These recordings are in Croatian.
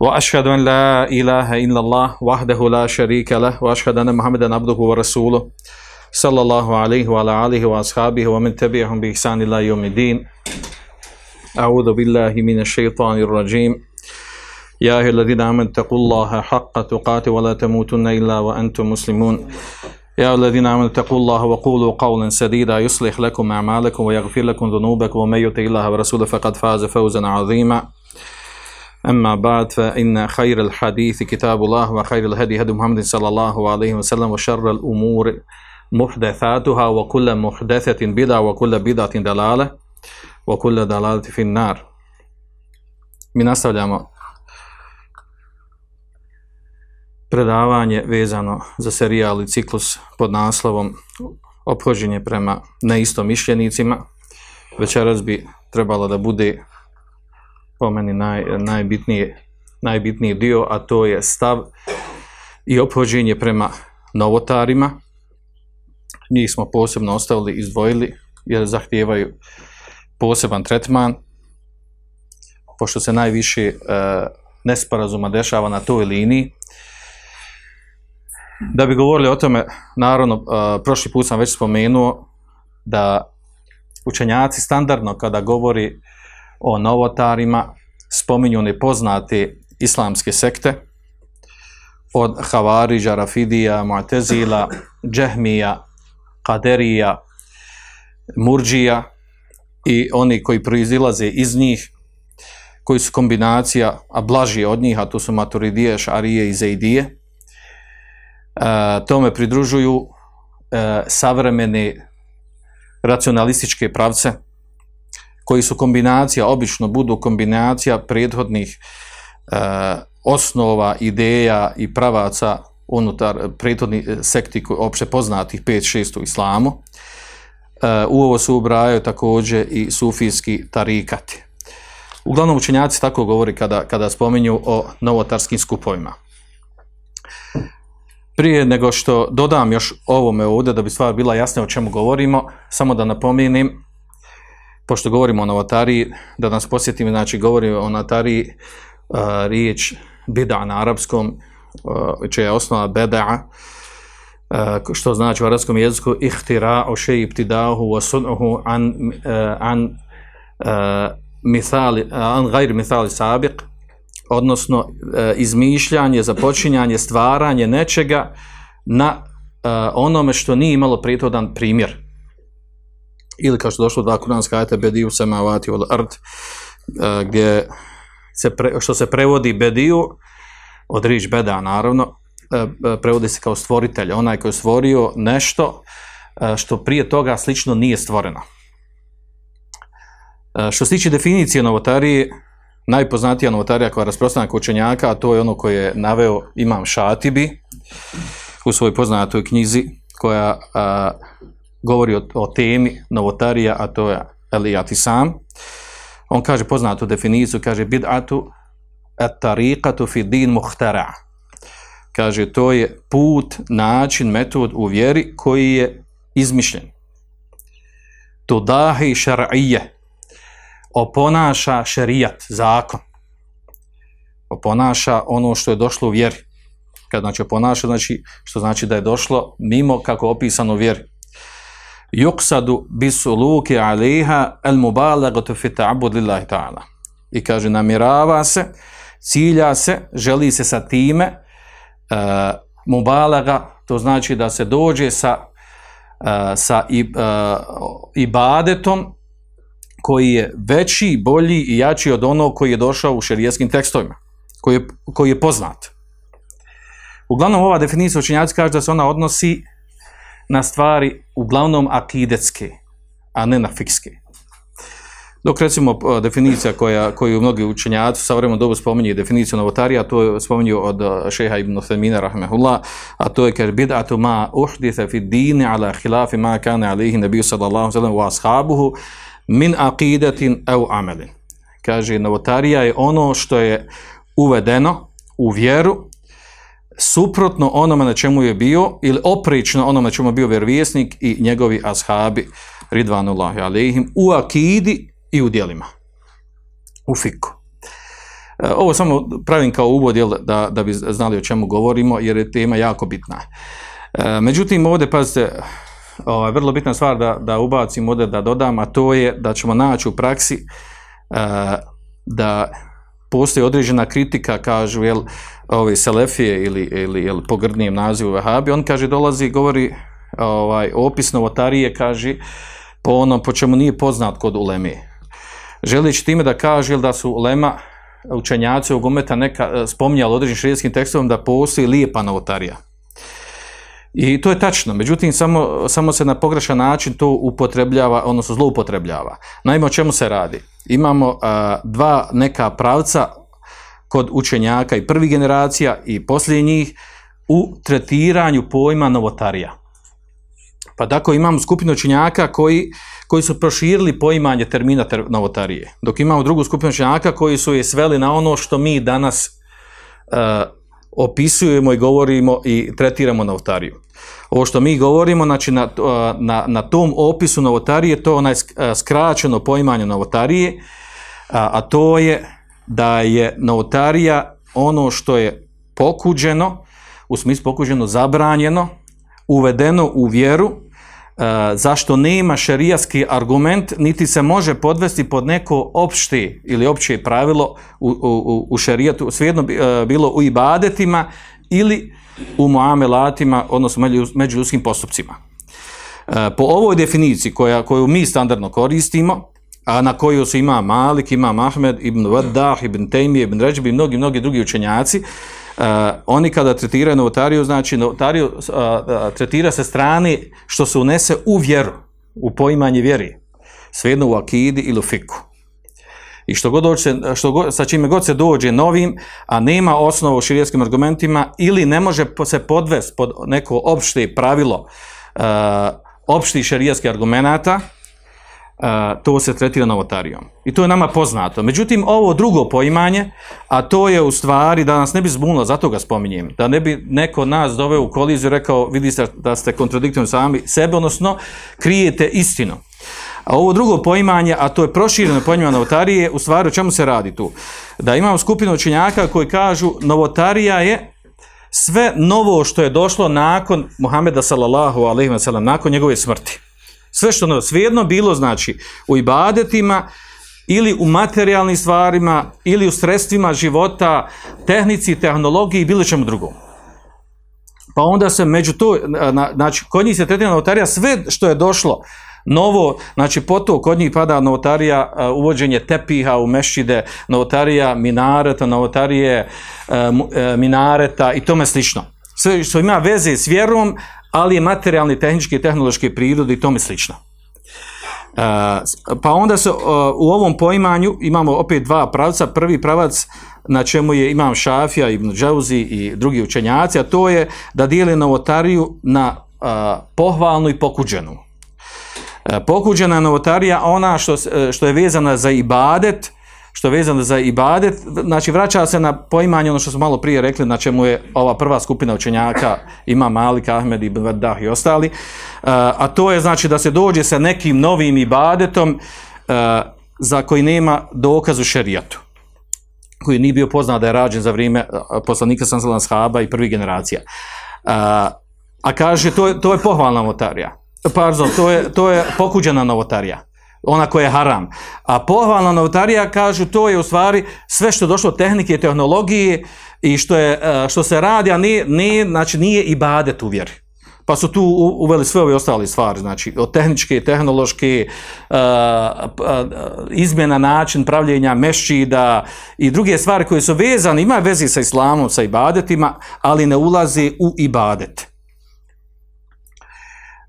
وأشهد أن لا إله إلا الله وحده لا شريك له وأشهد أن محمدا عبده ورسوله صلى الله عليه وعلى آله وأصحابه ومن تبعهم بإحسان إلى يوم الدين. أعوذ بالله من الشيطان الرجيم. يا أيها الذين آمنوا اتقوا الله حق تقاته ولا تموتن إلا وأنتم مسلمون. يا أيها الذين آمنوا اتقوا الله وقولوا قولا سديدا يصلح لكم أعمالكم ويغفر لكم ذنوبكم ومن يطع الله ورسوله فقد فاز فوزا عظيما. أما بعد فإن خير الحديث كتاب الله وخير الهدي هدي محمد صلى الله عليه وسلم وشر الأمور محدثاتها وكل محدثة بدعة وكل بدعة دلالة وكل دلالة في النار Mi nastavljamo predavanje vezano za serijal i ciklus pod naslovom ophođenje prema neistomišljenicima. Večeras bi trebalo da bude po meni naj, najbitniji, najbitniji dio, a to je stav i ophođenje prema novotarima. Njih smo posebno ostavili, izdvojili, jer zahtijevaju poseban tretman, pošto se najviše e, nesporazuma dešava na toj liniji, da bi govorili o tome, naravno, uh, prošli put sam već spomenuo da učenjaci standardno kada govori o novotarima spominju nepoznate islamske sekte od Havariđa, Rafidija, Mu'tezila, Džehmija, Kaderija, Murđija i oni koji proizilaze iz njih, koji su kombinacija, a blaži od njih, a to su Maturidije, Šarije i Zejdije, tome pridružuju savremene racionalističke pravce koji su kombinacija, obično budu kombinacija prethodnih osnova, ideja i pravaca unutar prethodnih sekti opće poznatih 5-6 u islamu. U ovo su ubrajaju također i sufijski tarikati. Uglavnom učenjaci tako govori kada, kada spominju o novotarskim skupovima. Prije nego što dodam još ovome ovdje, da bi stvar bila jasna o čemu govorimo, samo da napomenem, pošto govorimo o novotariji, da nas posjetim, znači govorimo o novotariji, uh, riječ bida na arapskom, uh, je osnova beda, uh, što znači u arapskom jeziku ihtira o šeji ibtidahu wa sunuhu an, an mithali, an mithali sabiq, odnosno e, izmišljanje, započinjanje, stvaranje nečega na e, onome što nije imalo prijethodan primjer. Ili kao što došlo dva kuranska ajta bediju samavati od art, e, gdje se pre, što se prevodi bediju, od rič beda naravno, e, e, prevodi se kao stvoritelj, onaj koji je stvorio nešto što prije toga slično nije stvoreno. Što se tiče definicije novotarije, najpoznatija novotarija koja je rasprostana kod učenjaka, a to je ono koje je naveo Imam Šatibi u svojoj poznatoj knjizi koja govori o, o temi novotarija, a to je Elijati sam. On kaže poznatu definiciju, kaže bid'atu et tariqatu fi din muhtara. Kaže to je put, način, metod u vjeri koji je izmišljen. Tudahi šar'ije oponaša šerijat, zakon. Oponaša ono što je došlo u vjeri. Kad znači oponaša, znači, što znači da je došlo mimo kako opisano u vjeri. Yuqsadu bisuluki aliha al fi ta'ala. I kaže namjerava se, cilja se, želi se sa time uh, mubalaga, to znači da se dođe sa uh, sa i, uh, ibadetom koji je veći, bolji i jači od onog koji je došao u šerijetskim tekstovima, koji je, koji je poznat. Uglavnom, ova definicija učenjaci kaže da se ona odnosi na stvari uglavnom akidetske, a ne na fikske. Dok recimo uh, definicija koja, koju mnogi učenjaci sa vremenom dobu spominje definiciju novotarija, to je spominju od uh, šeha ibn Femina rahmehullah, a to je ker bid'atu ma uhditha fi dini ala khilafi ma kane alihi nabiju sallallahu sallam wa ashabuhu min aqidatin au amelin. Kaže, novotarija je ono što je uvedeno u vjeru suprotno onome na čemu je bio ili oprično onome na čemu je bio vjerovjesnik i njegovi ashabi ridvanullahi alejhim u akidi i u djelima. U fiku. E, Ovo samo pravim kao uvod jel, da, da bi znali o čemu govorimo jer je tema jako bitna. E, Međutim, ovdje, pazite, ovaj, vrlo bitna stvar da, da ubacim ovdje, da dodam, a to je da ćemo naći u praksi e, da postoji određena kritika, kažu, jel, ove selefije ili, ili jel, pogrdnijem nazivu Vahabi, on kaže, dolazi i govori ovaj, opis novotarije, kaže, po onom po čemu nije poznat kod uleme. Želeći time da kaže da su ulema učenjaci ovog umeta neka e, spominjali određenim širijskim tekstom da postoji lijepa novotarija. I to je tačno, međutim samo, samo se na pogrešan način to upotrebljava, odnosno zloupotrebljava. Naime, o čemu se radi? Imamo a, dva neka pravca kod učenjaka i prvih generacija i posljednjih u tretiranju pojma novotarija. Pa tako imamo skupinu učenjaka koji, koji su proširili poimanje termina ter, novotarije, dok imamo drugu skupinu učenjaka koji su je sveli na ono što mi danas uh, opisujemo i govorimo i tretiramo novotariju. Ovo što mi govorimo, znači na, na, na tom opisu novotarije, to je onaj skraćeno poimanje novotarije, a, a to je da je novotarija ono što je pokuđeno, u smislu pokuđeno zabranjeno, uvedeno u vjeru, zašto nema šerijski argument, niti se može podvesti pod neko opšte ili opće pravilo u, u, u šerijatu, svejedno bilo u ibadetima ili u muamelatima, odnosno među ljudskim postupcima. Po ovoj definiciji koja, koju mi standardno koristimo, a na koju su ima Malik, ima Ahmed, Ibn Vadah, Ibn Taymi, Ibn Ređib i mnogi, mnogi drugi učenjaci, Uh, oni kada tretiraju novotariju, znači novotariju uh, uh, tretira se strani što se unese u vjeru, u poimanje vjeri, svejedno u akidi ili u fiku. I što god dođe, što god, sa čime god se dođe novim, a nema osnovu u širijskim argumentima ili ne može se podvesti pod neko opšte pravilo opštih šarijskih argumenata, to se tretira novotarijom. I to je nama poznato. Međutim, ovo drugo poimanje, a to je u stvari, da nas ne bi zbunilo, zato ga spominjem, da ne bi neko nas doveo u koliziju i rekao, vidite da ste kontradiktivni sami sebe, odnosno krijete istinu. A ovo drugo poimanje, a to je prošireno poimanje novotarije, u stvari o čemu se radi tu? Da imamo skupinu učenjaka koji kažu novotarija je sve novo što je došlo nakon Muhameda sallallahu wa sallam, nakon njegove smrti. Sve što ono, svejedno bilo znači u ibadetima ili u materijalnim stvarima ili u sredstvima života, tehnici, tehnologiji i bilo čemu drugom. Pa onda se među to, znači kod njih se tretira novotarija sve što je došlo novo, znači po to kod njih pada novotarija uvođenje tepiha u mešćide, novotarija minareta, novotarije minareta i tome slično. Sve što ima veze s vjerom, ali je materijalni, tehnički i tehnološki prirodi i tome slično. Uh, pa onda se uh, u ovom poimanju imamo opet dva pravca. Prvi pravac na čemu je imam Šafija, Ibn Džauzi i drugi učenjaci, a to je da dijeli novotariju na uh, pohvalnu i pokuđenu. Pokuđena novotarija, ona što, što je vezana za ibadet, što je vezano za ibadet, znači vraća se na poimanje ono što smo malo prije rekli, na čemu je ova prva skupina učenjaka, ima Malik, Ahmed, Ibn Vadah i ostali, a to je znači da se dođe sa nekim novim ibadetom za koji nema dokaz u šerijatu koji nije bio poznat da je rađen za vrijeme poslanika Sansalan Shaba i prvih generacija. A, a kaže, to je, to je pohvalna novotarija. Pardon, to je, to je pokuđena novotarija ona koja je haram. A pohvalna novotarija kažu to je u stvari sve što je došlo od tehnike tehnologije i što, je, e, što se radi, a nije, nije, znači nije i badet u vjeri. Pa su tu uveli sve ove ostale stvari, znači od tehničke, tehnološke, uh, uh, izmjena način pravljenja mešćida i druge stvari koje su vezane, ima vezi sa islamom, sa ibadetima, ali ne ulazi u ibadet.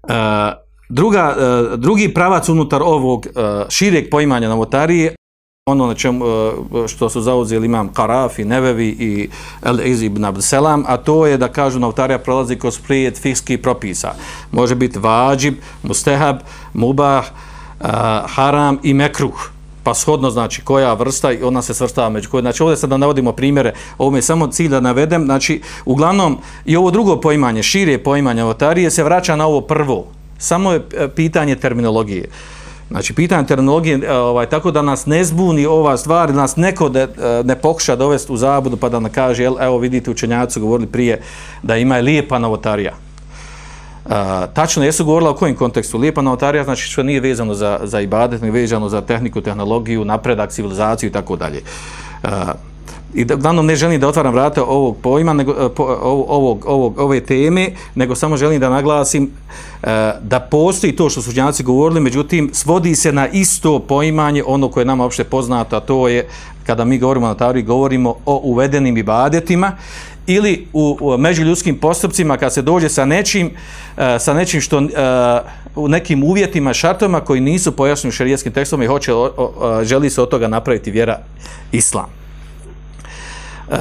Uh, druga, e, drugi pravac unutar ovog e, šireg poimanja novotarije, ono na čemu, e, što su zauzeli imam Karafi, Nevevi i El Iz ibn Abdeselam, a to je da kažu novotarija prolazi kroz prijet fikskih propisa. Može biti vađib, mustehab, mubah, haram i mekruh. Pa shodno znači koja vrsta i ona se svrstava među koje. Znači ovdje sad da navodimo primjere, ovo je samo cilj da navedem, znači uglavnom i ovo drugo poimanje, šire poimanje novotarije se vraća na ovo prvo. Samo je e, pitanje terminologije. Znači, pitanje terminologije, e, ovaj, tako da nas ne zbuni ova stvar, da nas neko de, e, ne pokuša dovesti u zabudu pa da nam kaže, jel, evo vidite učenjaci govorili prije da ima je lijepa novotarija. Uh, tačno, jesu govorila o kojem kontekstu? Lijepa novotarija znači što nije vezano za, za ibadet, nego vezano za tehniku, tehnologiju, napredak, civilizaciju i tako dalje. I da, uglavnom ne želim da otvaram vrata ovog pojma, nego, uh, po, ovog, ovog, ove teme, nego samo želim da naglasim uh, da postoji to što su učenjaci govorili, međutim, svodi se na isto poimanje, ono koje je nama opšte poznato, a to je, kada mi govorimo o notariji, govorimo o uvedenim ibadetima, ili u, u međuljudskim postupcima kad se dođe sa nečim, uh, sa nečim što uh, u nekim uvjetima, šartovima koji nisu pojašnjeni u šerijetskim tekstovima i hoće, o, o, želi se od toga napraviti vjera islam. Uh,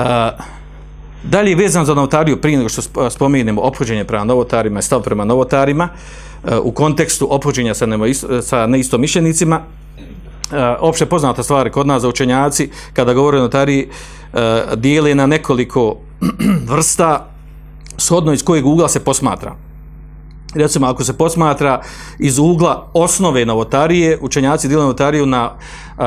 dalje vezan za novotariju prije nego što spominjemo ophođenje prema novotarima i stav prema novotarima uh, u kontekstu ophođenja sa, sa neistomišljenicima Uh, opšte poznata stvar kod nas za učenjaci kada govore o notariji uh, dijeli na nekoliko vrsta shodno iz kojeg ugla se posmatra. Recimo, ako se posmatra iz ugla osnove novotarije, učenjaci dijeli novotariju na,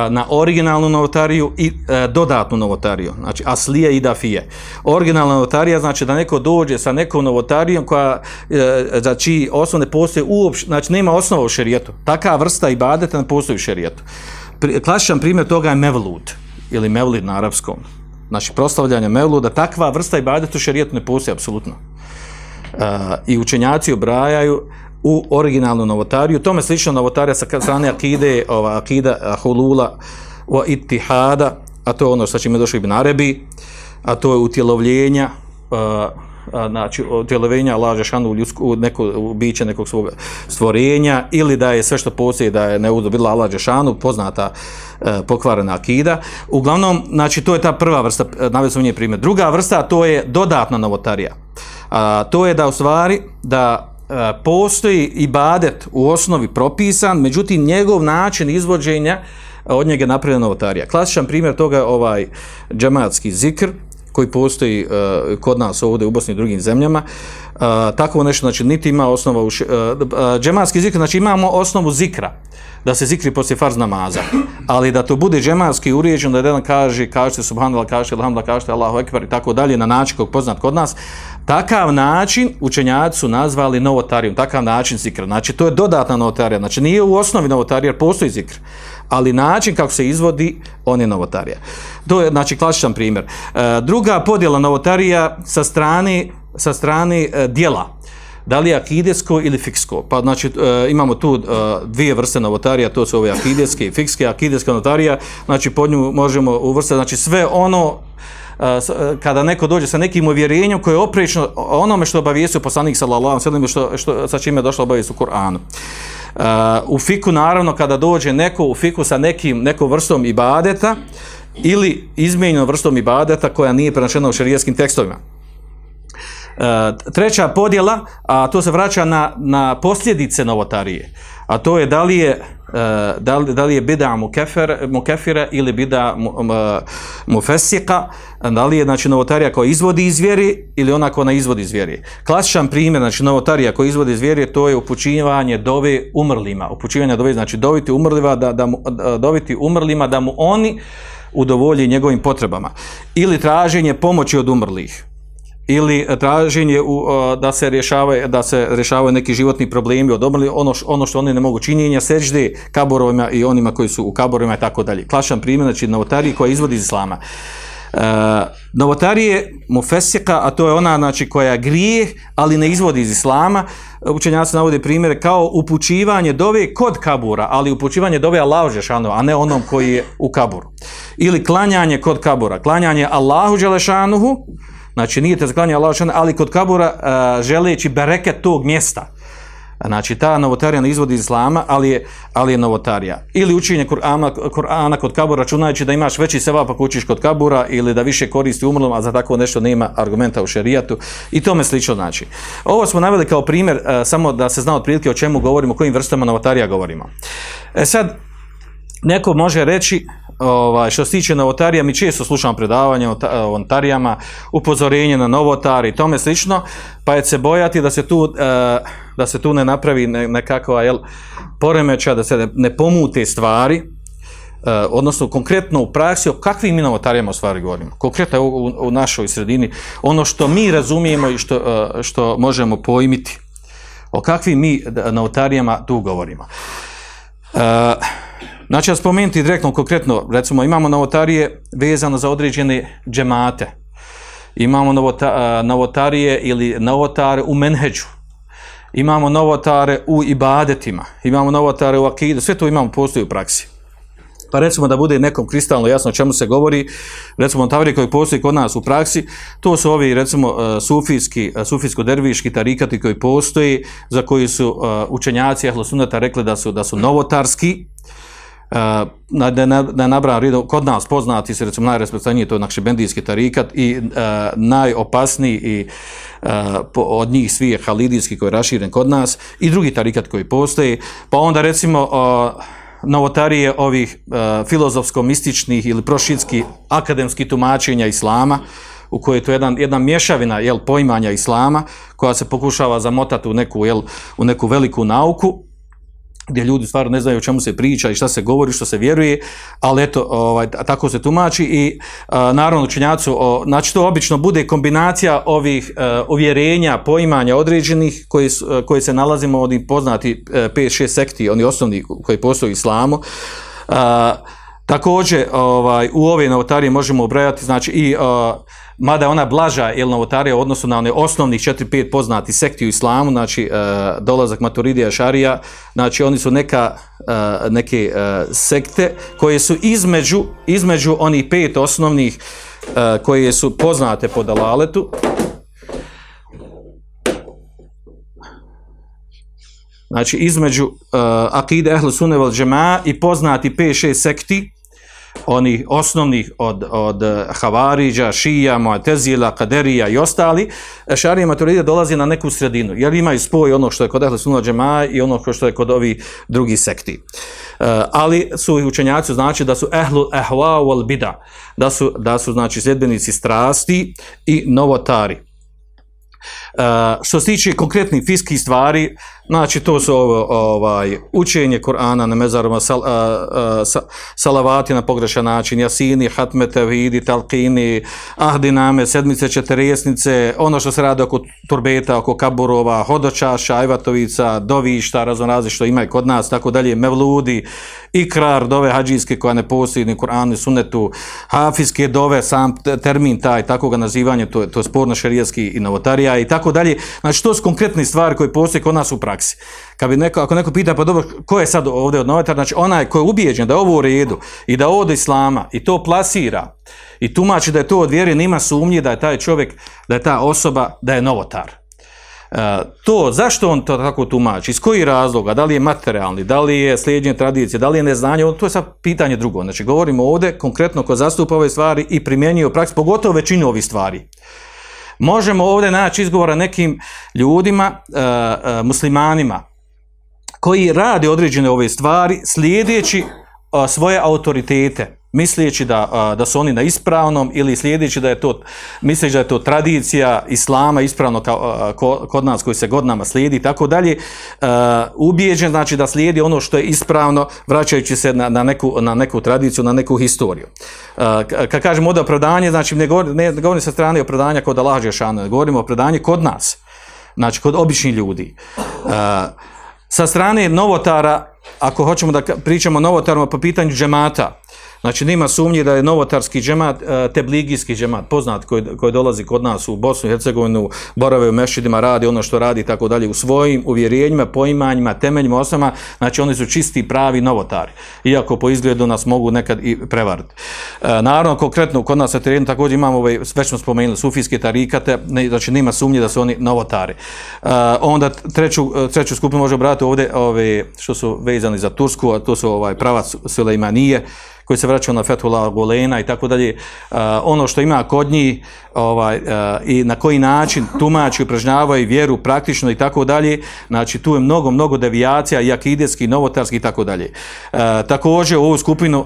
na originalnu novotariju i e, dodatnu novotariju, znači aslije i dafije. Originalna novotarija znači da neko dođe sa nekom novotarijom koja, e, za čiji osnovne postoje uopšte, znači nema osnova u šerijetu. Taka vrsta ibadeta ne postoji u šerijetu. Klasičan primjer toga je mevlud ili mevlid na arapskom znači proslavljanje mevluda, takva vrsta ibadeta u šerijetu ne postoji apsolutno. I učenjaci obrajaju u originalnu novotariju, tome slično novotarija sa strane akide, ova akida hulula o itihada, a to je ono sa čime došao Ibn Arabi, a to je utjelovljenja, znači utjelovljenja Allah Žešanu u, ljudsku, u neko biće nekog svog stvorenja ili da je sve što postoji da je neudobila Allah Žešanu, poznata e, pokvarena akida. Uglavnom, znači to je ta prva vrsta, e, navio sam primjer. Druga vrsta, to je dodatna novotarija. A, to je da u stvari, da e, postoji ibadet u osnovi propisan, međutim njegov način izvođenja od njega je napravljena novotarija. Klasičan primjer toga je ovaj džematski zikr, koji postoji uh, kod nas ovdje u Bosni i drugim zemljama. Tako nešto, znači, niti ima osnova u džematski zikr, znači imamo osnovu zikra, da se zikri poslije farz namaza, ali da to bude džematski urijeđen, da jedan kaže, kažete subhanallah, kažete alhamdulillah, kažete Allahu ekber i tako dalje, na način kog poznat kod nas, takav način učenjaci su nazvali novotarijom, takav način zikra, znači to je dodatna novotarija, znači nije u osnovi novotarija, jer postoji zikr, ali način kako se izvodi, on je novotarija. To je, znači, klasičan primjer. E, druga podjela novotarija sa strane, sa strane e, dijela. Da li je akidesko ili fiksko? Pa, znači, e, imamo tu dvije vrste novotarija, to su ove akideske i fikske. Akideska novotarija, znači, pod nju možemo uvrstati, znači, sve ono kada neko dođe sa nekim uvjerenjem koje je oprečno onome što obavijesio poslanik sallallahu alejhi što, što sa čime je došlo obavijest u Kur'anu. U fiku naravno kada dođe neko u fiku sa nekim nekom vrstom ibadeta ili izmijenjenom vrstom ibadeta koja nije prenašena u šerijskim tekstovima. Treća podjela, a to se vraća na, na posljedice novotarije, a to je da li je, da li, da li je bida mukefira ili bida mufesika, da li je znači, novotarija koja izvodi iz vjeri ili ona koja izvodi iz. Klasičan primjer, znači novotarija koja izvodi iz to je upućivanje dove umrlima. Upućivanje dove, znači doviti umrlima da, da, da, doviti umrlima da mu oni udovolji njegovim potrebama. Ili traženje pomoći od umrlih ili traženje u, da se rješavaju da se rješavaju neki životni problemi od umrlih, ono, ono što oni ne mogu činjenja, sećde kaborovima i onima koji su u kaborovima i tako dalje. Klašan primjer, znači novotariji koja izvodi iz islama. Uh, novotarije mufesika, a to je ona znači, koja grije, ali ne izvodi iz islama. Učenjaci navode primjere kao upućivanje dove kod kabura, ali upućivanje dove Allahu Žešanu, a ne onom koji je u kaburu. Ili klanjanje kod kabura, klanjanje Allahu Želešanuhu, znači nije te zaklanjanje Allahu Žešanu, ali kod kabura uh, želeći bereket tog mjesta. Znači, ta novotarija ne izvodi iz islama, ali je, ali je novotarija. Ili učenje Kur'ana, Kur'ana kod kabura, računajući da imaš veći sevap ako učiš kod kabura, ili da više koristi umrlom, a za tako nešto nema argumenta u šerijatu. I tome slično znači. Ovo smo naveli kao primjer, e, samo da se zna otprilike o čemu govorimo, o kojim vrstama novotarija govorimo. E sad, neko može reći, ovaj, što se tiče novotarija, mi često slušamo predavanja o ta- o novotarijama, upozorenje na novotari i tome slično, pa je se bojati da se tu, e, da se tu ne napravi ne- nekakva jel, poremeća, da se ne, pomute stvari, e, odnosno konkretno u praksi o kakvim mi novotarijama u stvari govorimo. Konkretno u, u, našoj sredini, ono što mi razumijemo i što, e, što možemo pojmiti, o kakvim mi novotarijama tu govorimo. E, Znači, ja spomenuti direktno, konkretno, recimo imamo novotarije vezano za određene džemate. Imamo a, novotarije ili novotare u menheđu. Imamo novotare u ibadetima. Imamo novotare u akidu. Sve to imamo, postoji u praksi. Pa recimo da bude nekom kristalno jasno o čemu se govori, recimo novotarije koji postoji kod nas u praksi, to su ovi recimo e, sufijski, e, sufijsko-derviški tarikati koji postoji, za koji su e, učenjaci Ahlu Sunnata rekli da su, da su novotarski, da, na, da nabrajam redom, kod nas poznati se recimo najrasprostraniji to je nakšibendijski tarikat i uh, najopasniji i uh, po, od njih svi je halidijski koji je raširen kod nas i drugi tarikat koji postoji. Pa onda recimo uh, novotarije ovih uh, filozofsko-mističnih ili prošitskih akademskih tumačenja islama u kojoj je to jedan, jedna mješavina jel, poimanja islama koja se pokušava zamotati u neku, jel, u neku veliku nauku gdje ljudi stvarno ne znaju o čemu se priča i šta se govori, što se vjeruje, ali eto, ovaj, tako se tumači i a, naravno učenjacu, o, znači to obično bude kombinacija ovih a, uvjerenja, poimanja određenih koji, a, koji se nalazimo od poznati 5-6 sekti, oni osnovni koji postoje u islamu. Također ovaj, u ove novotarije možemo ubrajati znači i mada je ona blaža jel novotarija u odnosu na one osnovnih 4-5 poznati sekti u islamu, znači e, dolazak Maturidija Šarija, znači oni su neka, e, neke e, sekte koje su između, između onih pet osnovnih e, koje su poznate po dalaletu. Znači između uh, akide Ahl Sunne vel Džema i poznati 5-6 sekti, onih osnovnih od, od Havariđa, Šija, Mu'tezila, Kaderija i ostali, Šarija Maturidija dolazi na neku sredinu, jer imaju spoj ono što je kod Ahle Sunna Džema i ono što je kod ovih drugih sekti. Uh, ali su i učenjaci znači da su ehlu ehwa wal bida, da su, da su znači sljedbenici strasti i novotari. Uh, što se tiče konkretnih fiskih stvari, znači to su ovaj, učenje Kur'ana na mezarima, uh, sa, salavati na pogrešan način, jasini, hatme, tevhidi, talqini, ahdiname, sedmice, četirjesnice, ono što se radi oko turbeta, oko kaburova, hodočaša, ajvatovica, dovišta, raznorazi što ima i kod nas, tako dalje, mevludi, ikrar, dove hađijske koja ne postoji ni Kur'anu, ni sunnetu, hafijske dove, sam termin taj, tako ga nazivanje, to, to je sporno šerijski i novotarija i tako dalje. Znači, to su konkretne stvari koje postoje kod nas u praksi. Kad bi neko, ako neko pita, pa dobro, ko je sad ovdje od novotara, znači onaj ko je ubijeđen da je ovo u redu i da od islama i to plasira i tumači da je to od vjere, nima sumnje da je taj čovjek, da je ta osoba, da je novotar. Uh, to, zašto on to tako tumači, iz kojih razloga, da li je materijalni, da li je slijedjenje tradicije, da li je neznanje, to je sad pitanje drugo. Znači, govorimo ovdje konkretno ko zastupa ove stvari i primjenjuje u praksi, pogotovo većinu ovih stvari. Možemo ovdje naći izgovora nekim ljudima, uh, uh, muslimanima, koji rade određene ove stvari slijedeći uh, svoje autoritete, misleći da, da su oni na ispravnom ili slijedeći da je to, misleći da je to tradicija islama ispravno kao, kod nas koji se godinama slijedi i tako dalje, ubijeđen znači da slijedi ono što je ispravno vraćajući se na, na, neku, na neku tradiciju, na neku historiju. Kad kažemo ovdje opravdanje, znači ne govorim, ne govorim sa strane opravdanja kod Allah Žešana, govorimo o opravdanje kod nas, znači kod običnih ljudi. Sa strane novotara ako hoćemo da pričamo o novotarima po pitanju džemata, znači nema sumnje da je novotarski džemat, e, tebligijski džemat, poznat koji, koji dolazi kod nas u Bosnu i Hercegovinu, borave u mešidima, radi ono što radi i tako dalje, u svojim uvjerenjima, poimanjima, temeljima, osnovama, znači oni su čisti pravi novotari, iako po izgledu nas mogu nekad i prevariti. E, naravno, konkretno kod nas na terenu također imamo, ovaj, već smo spomenuli, sufijske tarikate, znači nema sumnje da su oni novotari. E, onda treću, treću skupinu može brati ovdje ove, što su vezani za Tursku, a to su ovaj pravac Sulejmanije, koji se vraćao na Fethullah Golena i tako dalje. Ono što ima kod njih ovaj, i na koji način tumači, upražnjavaju vjeru praktično i tako dalje, znači tu je mnogo, mnogo devijacija i akidetski, novotarski i tako dalje. Također u ovu skupinu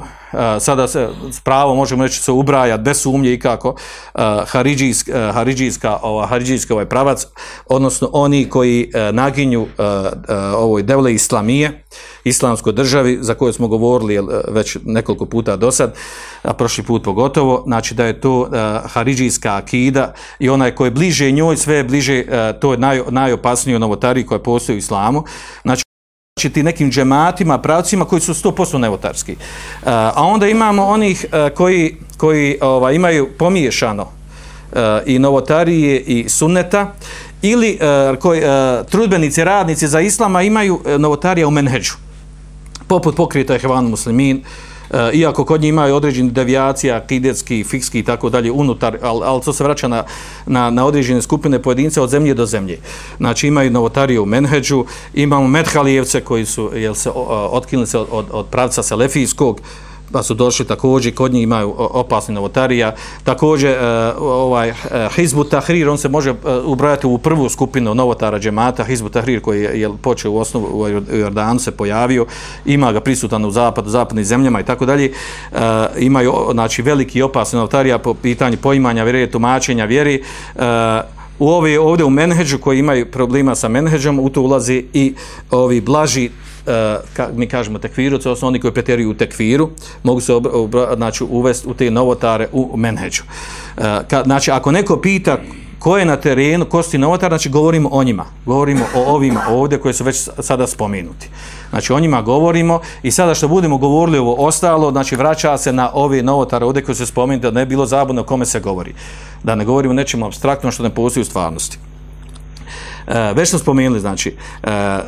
sada se s pravom možemo reći se ubraja bez sumnje i kako haridžijsk, uh, haridžijska, ova, haridžijski ovaj pravac, odnosno oni koji naginju ovoj devle islamije, islamskoj državi za koju smo govorili već nekoliko puta do sad, a prošli put pogotovo, znači da je to haridžijska akida i onaj koji je bliže njoj, sve je bliže, to je naj, najopasnije novotari koja postoji u islamu, znači ti nekim džematima, pravcima koji su 100% nevotarski. Uh, a onda imamo onih uh, koji, koji ovaj, imaju pomiješano uh, i novotarije i sunneta ili koji, trudbenici, radnici za islama imaju novotarija u menheđu poput pokrita Ehvan Muslimin, e, iako kod njih imaju određeni devijacija, akidetski, fikski i tako dalje unutar, ali al to se vraća na, na, određene skupine pojedinca od zemlje do zemlje. Znači imaju novotarije u Menheđu, imamo Medhalijevce koji su jel se, otkinuli se od, od pravca Selefijskog, pa su došli također, kod njih imaju opasni novotarija. Također, uh, ovaj, uh, Hizbut Tahrir, on se može uh, ubrojati u prvu skupinu novotara džemata, Hizbut Tahrir koji je, je počeo u osnovu u Jordanu se pojavio, ima ga prisutan u zapad, zapadnim zemljama i tako dalje. Imaju znači, veliki opasni novotarija po pitanju poimanja vjere, tumačenja vjeri. U ovi, ovdje u menheđu koji imaju problema sa menheđom, u to ulazi i ovi blaži ka, mi kažemo tekfiru, to su oni koji preteruju u tekfiru, mogu se obra, obra, znači, uvesti u te novotare u menheđu. Uh, ka, znači, ako neko pita ko je na terenu, ko su novotar, znači govorimo o njima, govorimo o ovima ovdje koji su već sada spomenuti. Znači o njima govorimo i sada što budemo govorili ovo ostalo, znači vraća se na ove novotare ovdje koji su spomenuti, da ne bilo zabudno o kome se govori. Da ne govorimo nečemu abstraktno što ne postoji u stvarnosti. E, već smo spomenuli, znači, e, e,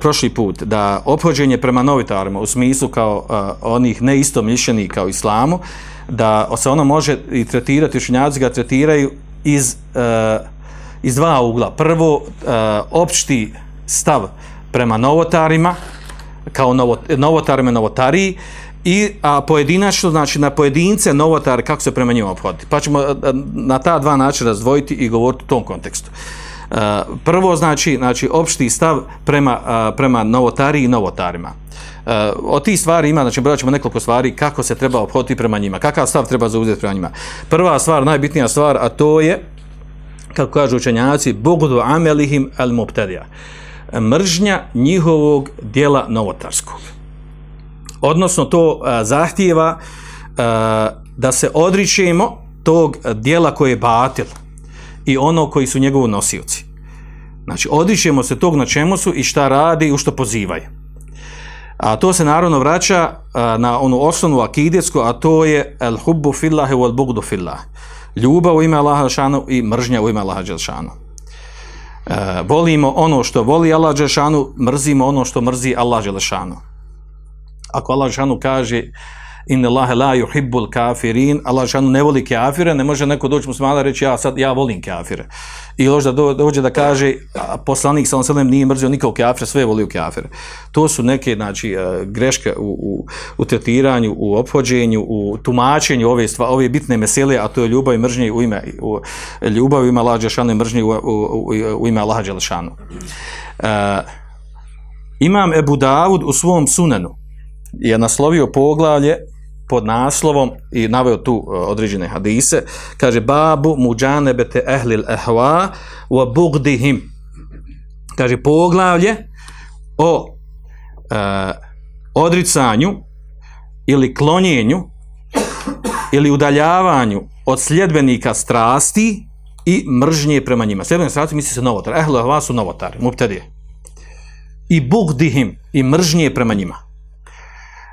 prošli put, da ophođenje prema novitarima u smislu kao onih neistomišljenih kao islamu, da se ono može i tretirati, učenjaci ga tretiraju iz, iz dva ugla. Prvo, opšti stav prema novotarima, kao novotarima novotariji, i a pojedinačno, znači na pojedince novotare, kako se prema njima obhoditi. Pa ćemo na ta dva načina razdvojiti i govoriti u tom kontekstu. Uh, prvo znači znači opšti stav prema uh, prema novotariji i novotarima. Uh, od tih stvari ima, znači ćemo nekoliko stvari kako se treba ophoditi prema njima, kakav stav treba zauzeti prema njima. Prva stvar, najbitnija stvar, a to je, kako kažu učenjaci, bogdu amelihim el mubtadija. Mržnja njihovog dijela novotarskog. Odnosno, to zahtijeva da se odričemo tog dijela koje je batil, i ono koji su njegovi nosioci. Znači, odišemo se tog na čemu su i šta radi i u što pozivaju. A to se naravno vraća na onu osnovnu akidetsku, a to je el hubbu fillahi wal bugdu fillah. Ljubav u ime Allaha Đelšanu i mržnja u ime Allaha Đelšanu. E, volimo ono što voli Allah Đelšanu, mrzimo ono što mrzi Allah Đelšanu. Ako Allah Đelšanu kaže inna Allahe la yuhibbul kafirin, Allah šanu ne voli kafire, ne može neko doći muslimana reći ja sad ja volim kafire. I možda do, dođe da kaže poslanik sa onselem nije mrzio nikog kafire, sve volio kafire. To su neke znači, greške u, u, u tretiranju, u ophođenju, u tumačenju ove, stva, ove bitne mesele, a to je ljubav i mržnje u ime, u, ljubav u ime Allah Đelšanu i mržnje u, u, u, ime Allah Đelšanu. Uh, imam Ebu Davud u svom sunenu je naslovio poglavlje pod naslovom i naveo tu uh, određene hadise, kaže babu muđanebete ehlil ehva wa bugdihim. Kaže poglavlje o uh, odricanju ili klonjenju ili udaljavanju od sljedbenika strasti i mržnje prema njima. Sljedbenika strasti misli se novotar. Ehlil ehva su novotari, muptedije. i bugdihim i mržnje prema njima.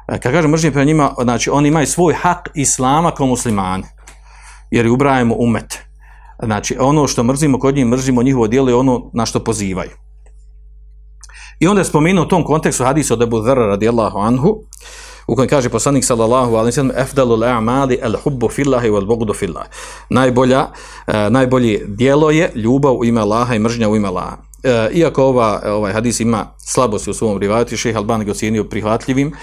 E, Kad kažem mržnje prema njima, znači oni imaju svoj hak islama kao muslimani, jer je ubrajamo umet. Znači ono što mrzimo kod njih, mrzimo njihovo djelo i ono na što pozivaju. I onda je spomenuo u tom kontekstu hadis od Abu Dharra radijallahu anhu, u kojem kaže poslanik sallallahu alejhi ve sellem afdalul a'mali al hubbu fillahi wal bughdu fillah. Najbolja e, najbolje djelo je ljubav u ime Allaha i mržnja u ime Allaha. E, iako ova, ovaj hadis ima slabosti u svom rivajatu, šejh Albani ga ocijenio prihvatljivim,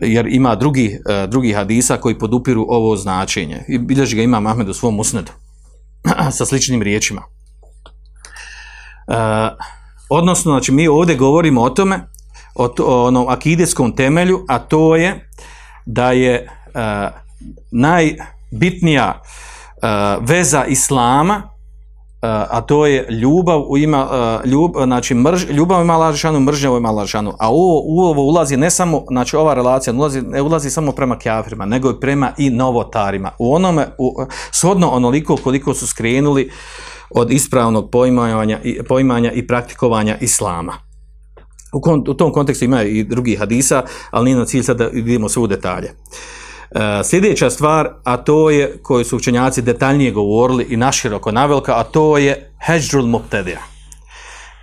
jer ima drugi, e, drugi hadisa koji podupiru ovo značenje. I bilježi ga ima Ahmed u svom musnedu sa sličnim riječima. E, odnosno, znači, mi ovdje govorimo o tome, o, to, o onom akideskom temelju, a to je da je najbitnija veza islama, a to je ljubav u ima, e, ljub, znači mrž, ljubav ima lažanu, mržnja ima lažanu. A ovo, ovo ulazi ne samo, znači ova relacija ne ulazi, ne ulazi samo prema kjafirima, nego i prema i novotarima. U onome, u, shodno onoliko koliko su skrenuli od ispravnog poimanja i, poimanja i praktikovanja islama. U, kon, u tom kontekstu ima i drugi hadisa, ali nije na cilj sad da vidimo sve u detalje. E, sljedeća stvar, a to je, koju su učenjaci detaljnije govorili i naširoko navelka, a to je heđrul mubtedija.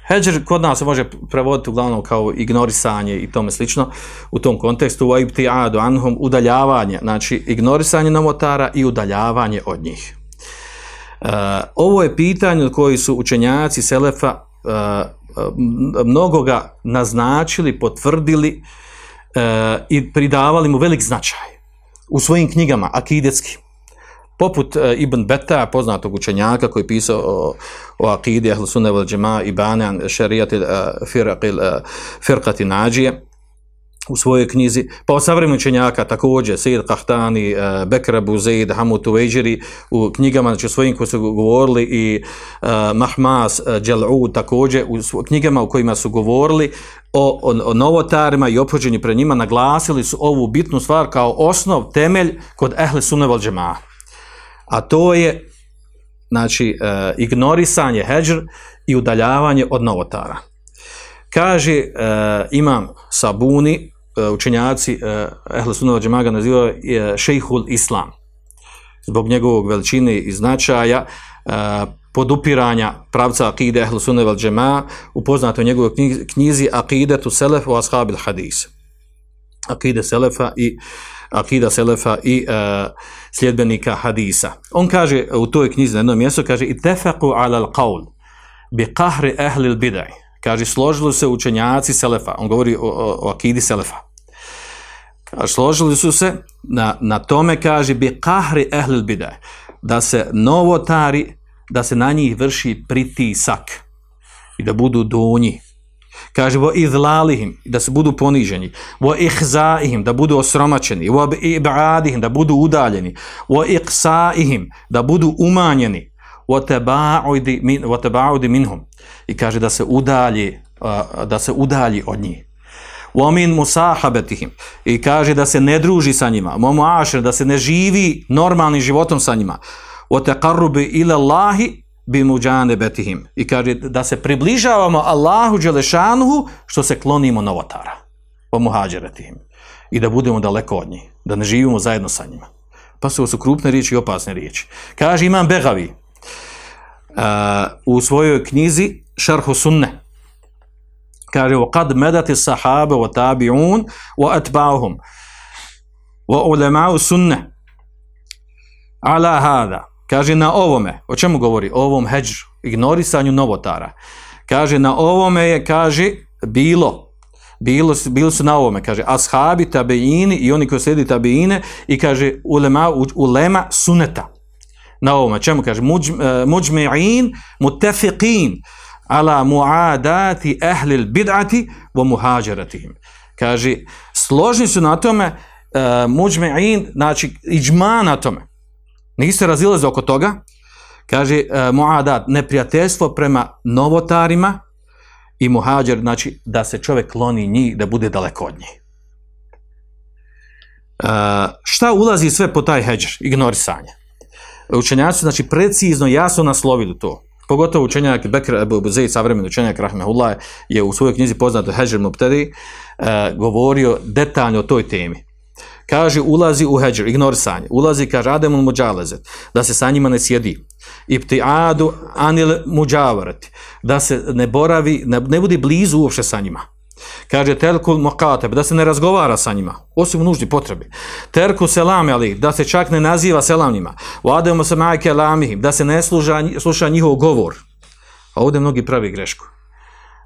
Heđr kod nas se može prevoditi uglavnom kao ignorisanje i tome slično u tom kontekstu, u ibtiadu anhum, udaljavanje, znači ignorisanje novotara i udaljavanje od njih. Uh, ovo je pitanje koji su učenjaci Selefa uh, mnogo ga naznačili, potvrdili i pridavali mu velik značaj u svojim knjigama, akidetskim. Poput uh, Ibn Beta, poznatog učenjaka koji je pisao o, o akidi, ahl sunne i banan šarijati firqil, uh, firqati nađije, u svojoj knjizi, pa od također, Sejid Kahtani, uh, Bekr Abu Zaid, Hamud Tuveđeri, u knjigama, znači svojim koji su govorili i uh, Mahmas uh, Džel'u također, u knjigama u kojima su govorili o, o, novotarima i opođenju pred njima, naglasili su ovu bitnu stvar kao osnov, temelj kod Ehle Sunne val džema'a. A to je, znači, ignorisanje heđr i udaljavanje od novotara. Kaže imam Sabuni, učenjaci uh, Ehle Sunnova džemaga nazivaju uh, šejhul Islam. Zbog njegovog veličine i značaja podupiranja pravca akide Ehle Sunnova džema upoznato u njegovoj knjizi Akidetu Selef u Ashabil Hadis. Akide Selefa i akida Selefa i uh, sljedbenika Hadisa. On kaže u toj knjizi na jednom mjestu, kaže i tefeku ala al-qawl bi qahri ahli al-bid'ah kaže, složili se učenjaci Selefa, on govori o, o, o akidi Selefa, kaže, složili su se na, na tome, kaže, bi kahri ehlil bidaj, da se novotari, da se na njih vrši pritisak i da budu donji. Kaže, vo izlalihim, da se budu poniženi, vo ihzaihim, da budu osromačeni, vo ibadihim, da budu udaljeni, vo iqsaihim, da budu umanjeni, وَتَبَعُدِ minhum i kaže da se udalji da se udalji od njih وَمِنْ مُسَاحَبَتِهِمْ i kaže da se ne druži sa njima وَمُعَاشِرْ da se ne živi normalnim životom sa njima وَتَقَرُّبِ إِلَى اللَّهِ بِمُجَانَبَتِهِمْ i kaže da se približavamo Allahu Đelešanuhu što se klonimo novotara وَمُهَاđَرَتِهِمْ i da budemo daleko od njih da ne živimo zajedno sa njima pa su ovo su krupne riječi i opasne riječi kaže imam Begavi u svojoj knjizi Šarhu sunne. Kaže kad medati sahabe wa tabi'un o atba'uhum wa ulema'u sunne ala hada. Kaže na ovome, o čemu govori? O ovom heđu, ignorisanju novotara. Kaže na ovome je kaže bilo. Bilo, bili su na ovome, kaže, ashabi, tabeini i oni koji slijedi tabeine i kaže ulema, ulema suneta na ovome. Čemu kaže? Muđmi'in mutefiqin ala muadati ahli bid'ati wa muhađaratihim. Kaže, složni su na tome uh, muđmi'in, znači iđma na tome. Niste razilaze oko toga. Kaže, uh, muadat, neprijateljstvo prema novotarima i muhađar, znači da se čovjek kloni njih, da bude daleko od njih. Šta ulazi sve po taj heđer? Ignorisanje učenjaci znači precizno jasno naslovili to pogotovo učenjak Bekr Ebu Buzeid, savremeni učenjak Rahmehullah, je u svojoj knjizi poznato Heđer Mubtadi, e, govorio detaljno o toj temi. Kaže, ulazi u heđer, ignorisanje. Ulazi, kaže, ademul muđalezet, da se sa njima ne sjedi. Ibtiadu anil muđavarati, da se ne boravi, ne, ne budi blizu uopšte sa njima. Kaže, terkul mokatebe, da se ne razgovara sa njima, osim u nuždi potrebi. Terku selame ali, da se čak ne naziva selamnima. Vademo se majke lamihim, da se ne služa, sluša njihov govor. A ovdje mnogi pravi grešku.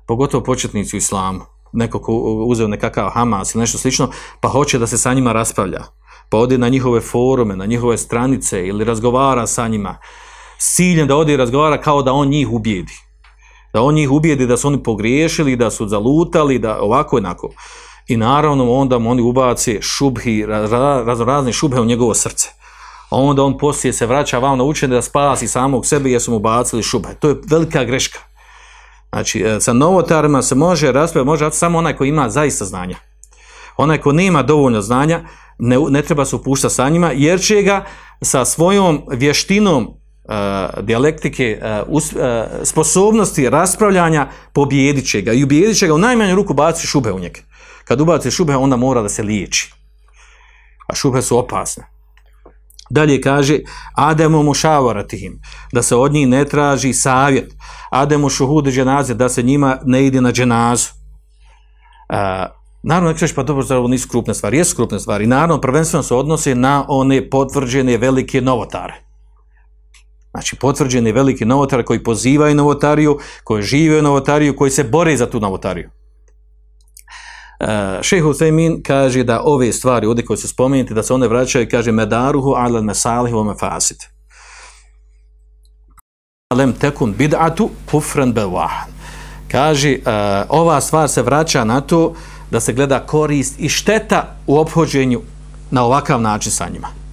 Pogotovo početnici u islamu neko ko uzeo nekakav Hamas ili nešto slično, pa hoće da se sa njima raspravlja. Pa ode na njihove forume, na njihove stranice ili razgovara sa njima. S ciljem da ode i razgovara kao da on njih ubijedi. Da on njih ubijedi da su oni pogriješili, da su zalutali, da ovako onako. I naravno onda mu oni ubace šubhi, razno razne šubhe u njegovo srce. A onda on poslije se vraća vam na učenje da spasi samog sebe jer su mu bacili šubhe. To je velika greška. Znači, e, sa novotarima se može raspravljati, može samo onaj koji ima zaista znanja. Onaj ko nema dovoljno znanja, ne, ne treba se upuštati sa njima, jer će ga sa svojom vještinom dijalektike, uh, us, uh, sposobnosti raspravljanja pobijedit će ga. I ubijedit će ga u najmanju ruku baci šube u njega. Kad ubaci šube, onda mora da se liječi. A šube su opasne. Dalje kaže, ademu mušavaratihim, da se od njih ne traži savjet. Ademu šuhude dženaze, da se njima ne ide na dženazu. A, naravno, ne kažeš, pa dobro, zar ovo nisu krupne stvari. Jesu krupne stvari. Naravno, prvenstveno se odnose na one potvrđene velike novotare. Znači, potvrđene velike novotare koji pozivaju novotariju, koji žive u novotariju, koji se bore za tu novotariju. Uh, Šehu Fejmin kaže da ove stvari ovdje koje su spomenuti, da se one vraćaju, kaže medaruhu ala mesalihu ome fasid. Lem tekun bid'atu kufran bevahan. Kaže, uh, ova stvar se vraća na to da se gleda korist i šteta u obhođenju na ovakav način sa njima.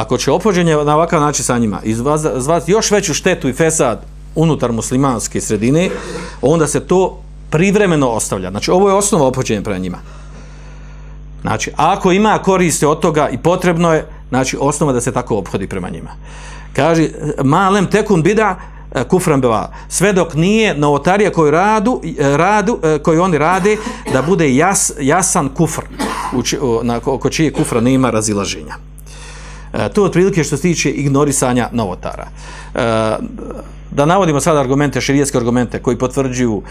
Ako će obhođenje na ovakav način sa njima izvati još veću štetu i fesad unutar muslimanske sredine, onda se to privremeno ostavlja. Znači, ovo je osnova opođenja prema njima. Znači, ako ima koriste od toga i potrebno je, znači, osnova da se tako ophodi prema njima. Kaže, malem tekun bida e, kufran beva. Sve dok nije novotarija koju radu, e, radu e, koju oni rade, da bude jas, jasan kufr, oko čije kufra nema razilaženja. To je otprilike što se tiče ignorisanja novotara. Da navodimo sada argumente, širijetske argumente koji potvrđuju uh,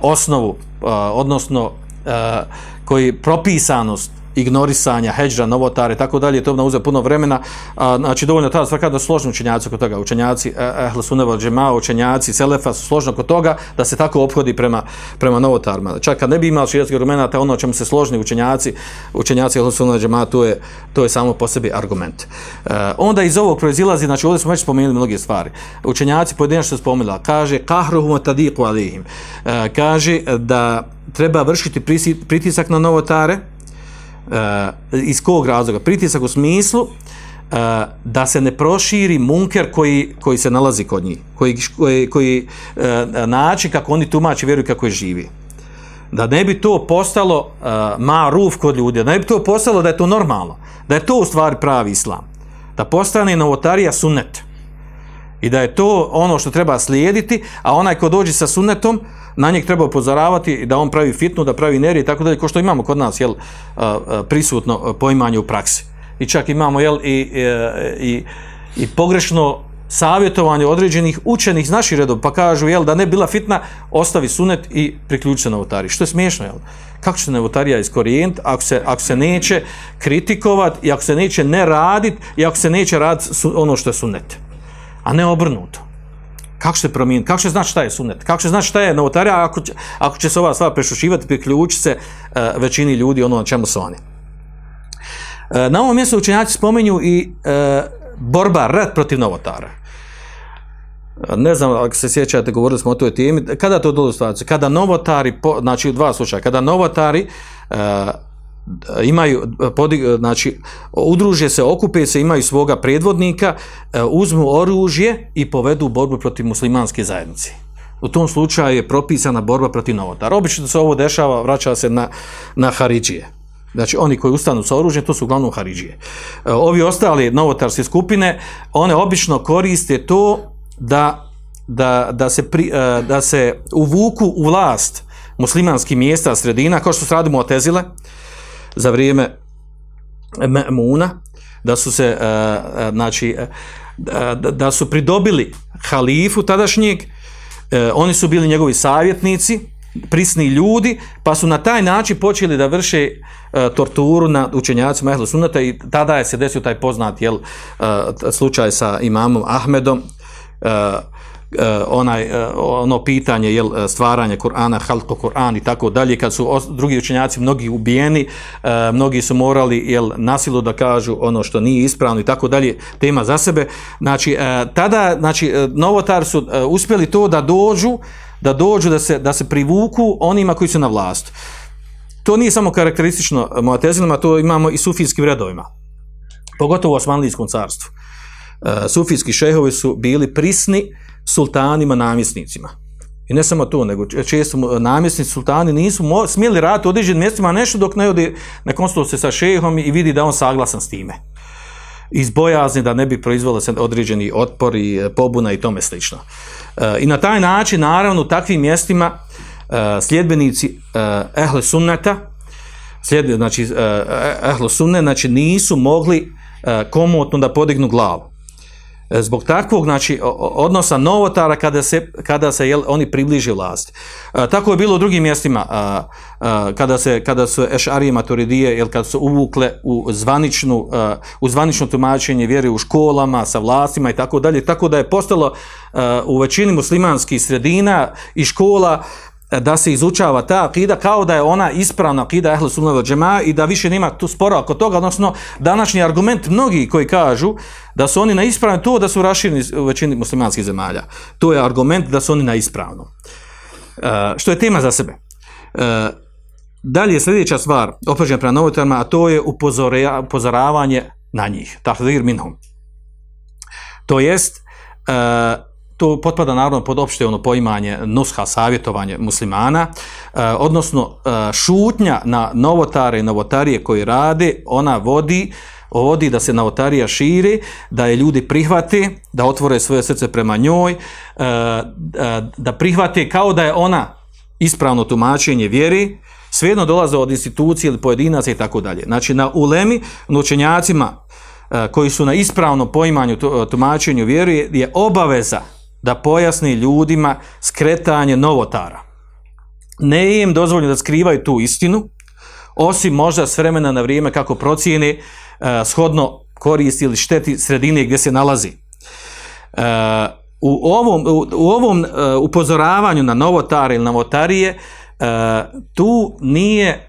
osnovu, uh, odnosno koji propisanost ignorisanja, heđra, novotare, tako dalje, to bi nam puno vremena, a, znači dovoljno tada stvar kada složni učenjaci oko toga, učenjaci Ehle Suneva Džema, učenjaci Selefa su složni oko toga da se tako obhodi prema, prema novotarima. Čak kad ne bi imali širijatskih argumenta, ono čemu se složni učenjaci, učenjaci Suneva Džema, to je, to je samo po sebi argument. E, onda iz ovog proizilazi, znači ovdje smo već spomenuli mnoge stvari. Učenjaci pojedinačno spomenula, kaže, kahruhum tadiku alihim, e, kaže da treba vršiti pritisak na novotare, iz kog razloga? Pritisak u smislu uh, da se ne proširi munker koji, koji se nalazi kod njih, koji, koji, koji uh, način kako oni tumači vjeruju kako je živi. Da ne bi to postalo maruf kod ljudi, da ne bi to postalo da je to normalno, da je to u stvari pravi islam. Da postane novotarija sunnet. I da je to ono što treba slijediti, a onaj ko dođe sa sunnetom, na njeg treba upozoravati da on pravi fitnu, da pravi nerije i tako dalje, ko što imamo kod nas, jel, prisutno poimanje u praksi. I čak imamo, jel, i, i, i pogrešno savjetovanje određenih učenih iz naših redova, pa kažu, jel, da ne bila fitna, ostavi sunet i priključi se novotari. Što je smiješno, jel? Kako će se novotarija iskorijent ako se, ako se neće kritikovati i ako se neće ne raditi i ako se neće raditi ono što je sunet, a ne obrnuto. Kako se promijeniti? Kako se zna šta je sunnet? Kako se zna šta je novotarija ako, će, ako će se ova stvar prešušivati, priključiti se uh, većini ljudi ono na čemu su oni? Uh, na ovom mjestu učenjaci spomenju i uh, borba, rat protiv novotara. Ne znam, ako se sjećate, govorili smo o toj temi. Kada to stvari? Kada novotari, po, znači u dva slučaja, kada novotari imaju podig, znači udruže se, okupe se, imaju svoga predvodnika, e, uzmu oružje i povedu borbu protiv muslimanske zajednice. U tom slučaju je propisana borba protiv novotara. Obično se ovo dešava, vraća se na, na Haridžije. Znači, oni koji ustanu sa oružjem, to su uglavnom Haridžije. E, ovi ostali novotarske skupine, one obično koriste to da da, da, se pri, e, da se uvuku u vlast muslimanskih mjesta, sredina, kao što su radimo Otezile za vrijeme Muna, da su se, e, e, znači, e, da, su pridobili halifu tadašnjeg, oni su bili njegovi savjetnici, prisni ljudi, pa su na taj način počeli da vrše torturu na učenjacima Ehlu Sunnata i tada je se desio taj poznat jel, slučaj sa imamom Ahmedom, onaj, e, ono pitanje jel, stvaranje Kur'ana, halko Kur'an i tako dalje, kad su os- drugi učenjaci mnogi ubijeni, mnogi su morali jel, nasilu da kažu ono što nije ispravno i tako dalje, tema za sebe. Znači, tada, znači, novotar su uspjeli to da dođu, da dođu, da se, da se privuku onima koji su na vlast. To nije samo karakteristično Mu'tezilima, to imamo i sufijskim redovima. Pogotovo u Osmanlijskom carstvu. Sufijski šehovi su bili prisni sultanima namjesnicima. I ne samo to, nego često namjesnici sultani nisu smjeli raditi u određenim mjestima nešto dok ne ode na konsultaciju sa šehom i vidi da on saglasan s time. Iz bojazni da ne bi proizvelo se određeni otpor i e, pobuna i tome slično. E, I na taj način, naravno, u takvim mjestima e, sljedbenici ehle slijed, znači e, ehlo sunne, znači nisu mogli komotno da podignu glavu. E, Zbog takvog znači, odnosa novotara kada se, kada se jel, oni približe vlasti. E, tako je bilo u drugim mjestima a, a, kada, se, kada su Ešarije Maturidije, jel, kada su uvukle u zvaničnu, a, u zvanično tumačenje vjere u školama, sa vlastima i tako dalje, tako da je postalo u većini muslimanskih sredina i škola da se izučava ta akida kao da je ona ispravna akida ehle sunna vel džemaa i da više nema tu spora oko toga, odnosno današnji argument mnogi koji kažu da su oni na ispravno to da su rašireni u većini muslimanskih zemalja. To je argument da su oni na ispravno. E, što je tema za sebe. E, dalje sljedeća stvar, opođenja prema novotarima, a to je upozoravanje na njih. Tahdir minhum. To jest, e, to potpada naravno pod opšte ono poimanje nusha, savjetovanje muslimana, e, odnosno e, šutnja na novotare i novotarije koji rade, ona vodi vodi da se novotarija širi, da je ljudi prihvate, da otvore svoje srce prema njoj, e, da prihvate kao da je ona ispravno tumačenje vjeri, svejedno dolaze od institucije ili pojedinaca i tako dalje. Znači na ulemi, na učenjacima koji su na ispravnom poimanju tu- tumačenju vjeri je- je obaveza da pojasni ljudima skretanje novotara. Ne im dozvoljeno da skrivaju tu istinu, osim možda s vremena na vrijeme kako procijene e, shodno koristi ili šteti sredine gdje se nalazi. E, u ovom, u, ovom e, upozoravanju na novotare ili novotarije tu nije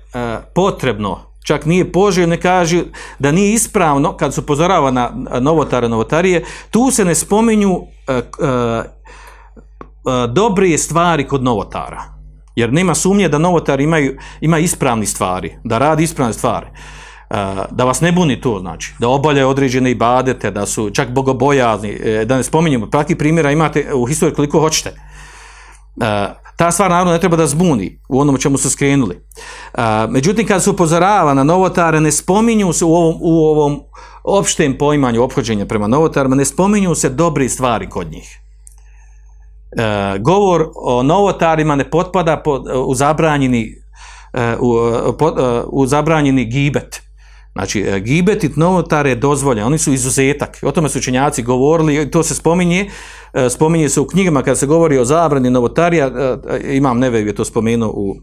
potrebno čak nije poželjno, ne kaže da nije ispravno, kad se upozorava na novotare, novotarije, tu se ne spominju e, e, e, dobre stvari kod novotara. Jer nema sumnje da novotari imaju, ima ispravni stvari, da radi ispravne stvari. Da vas ne buni to, znači, da obaljaju određene ibadete, da su čak bogobojazni, da ne spominjemo, prakti primjera imate u historiji koliko hoćete. Ta stvar naravno ne treba da zbuni u onom čemu su skrenuli. Međutim, kad se upozorava na novotare, ne spominju se u ovom, u ovom opštem poimanju ophođenja prema novotarima, ne spominju se dobre stvari kod njih. E, govor o novotarima ne potpada pod, u zabranjeni e, u, e, u zabranjeni gibet. Znači, e, gibet i novotare je dozvoljen, oni su izuzetak. O tome su učenjaci govorili, to se spominje, spominje se u knjigama kada se govori o zabrani novotarija, imam Nevev je to spomenuo u,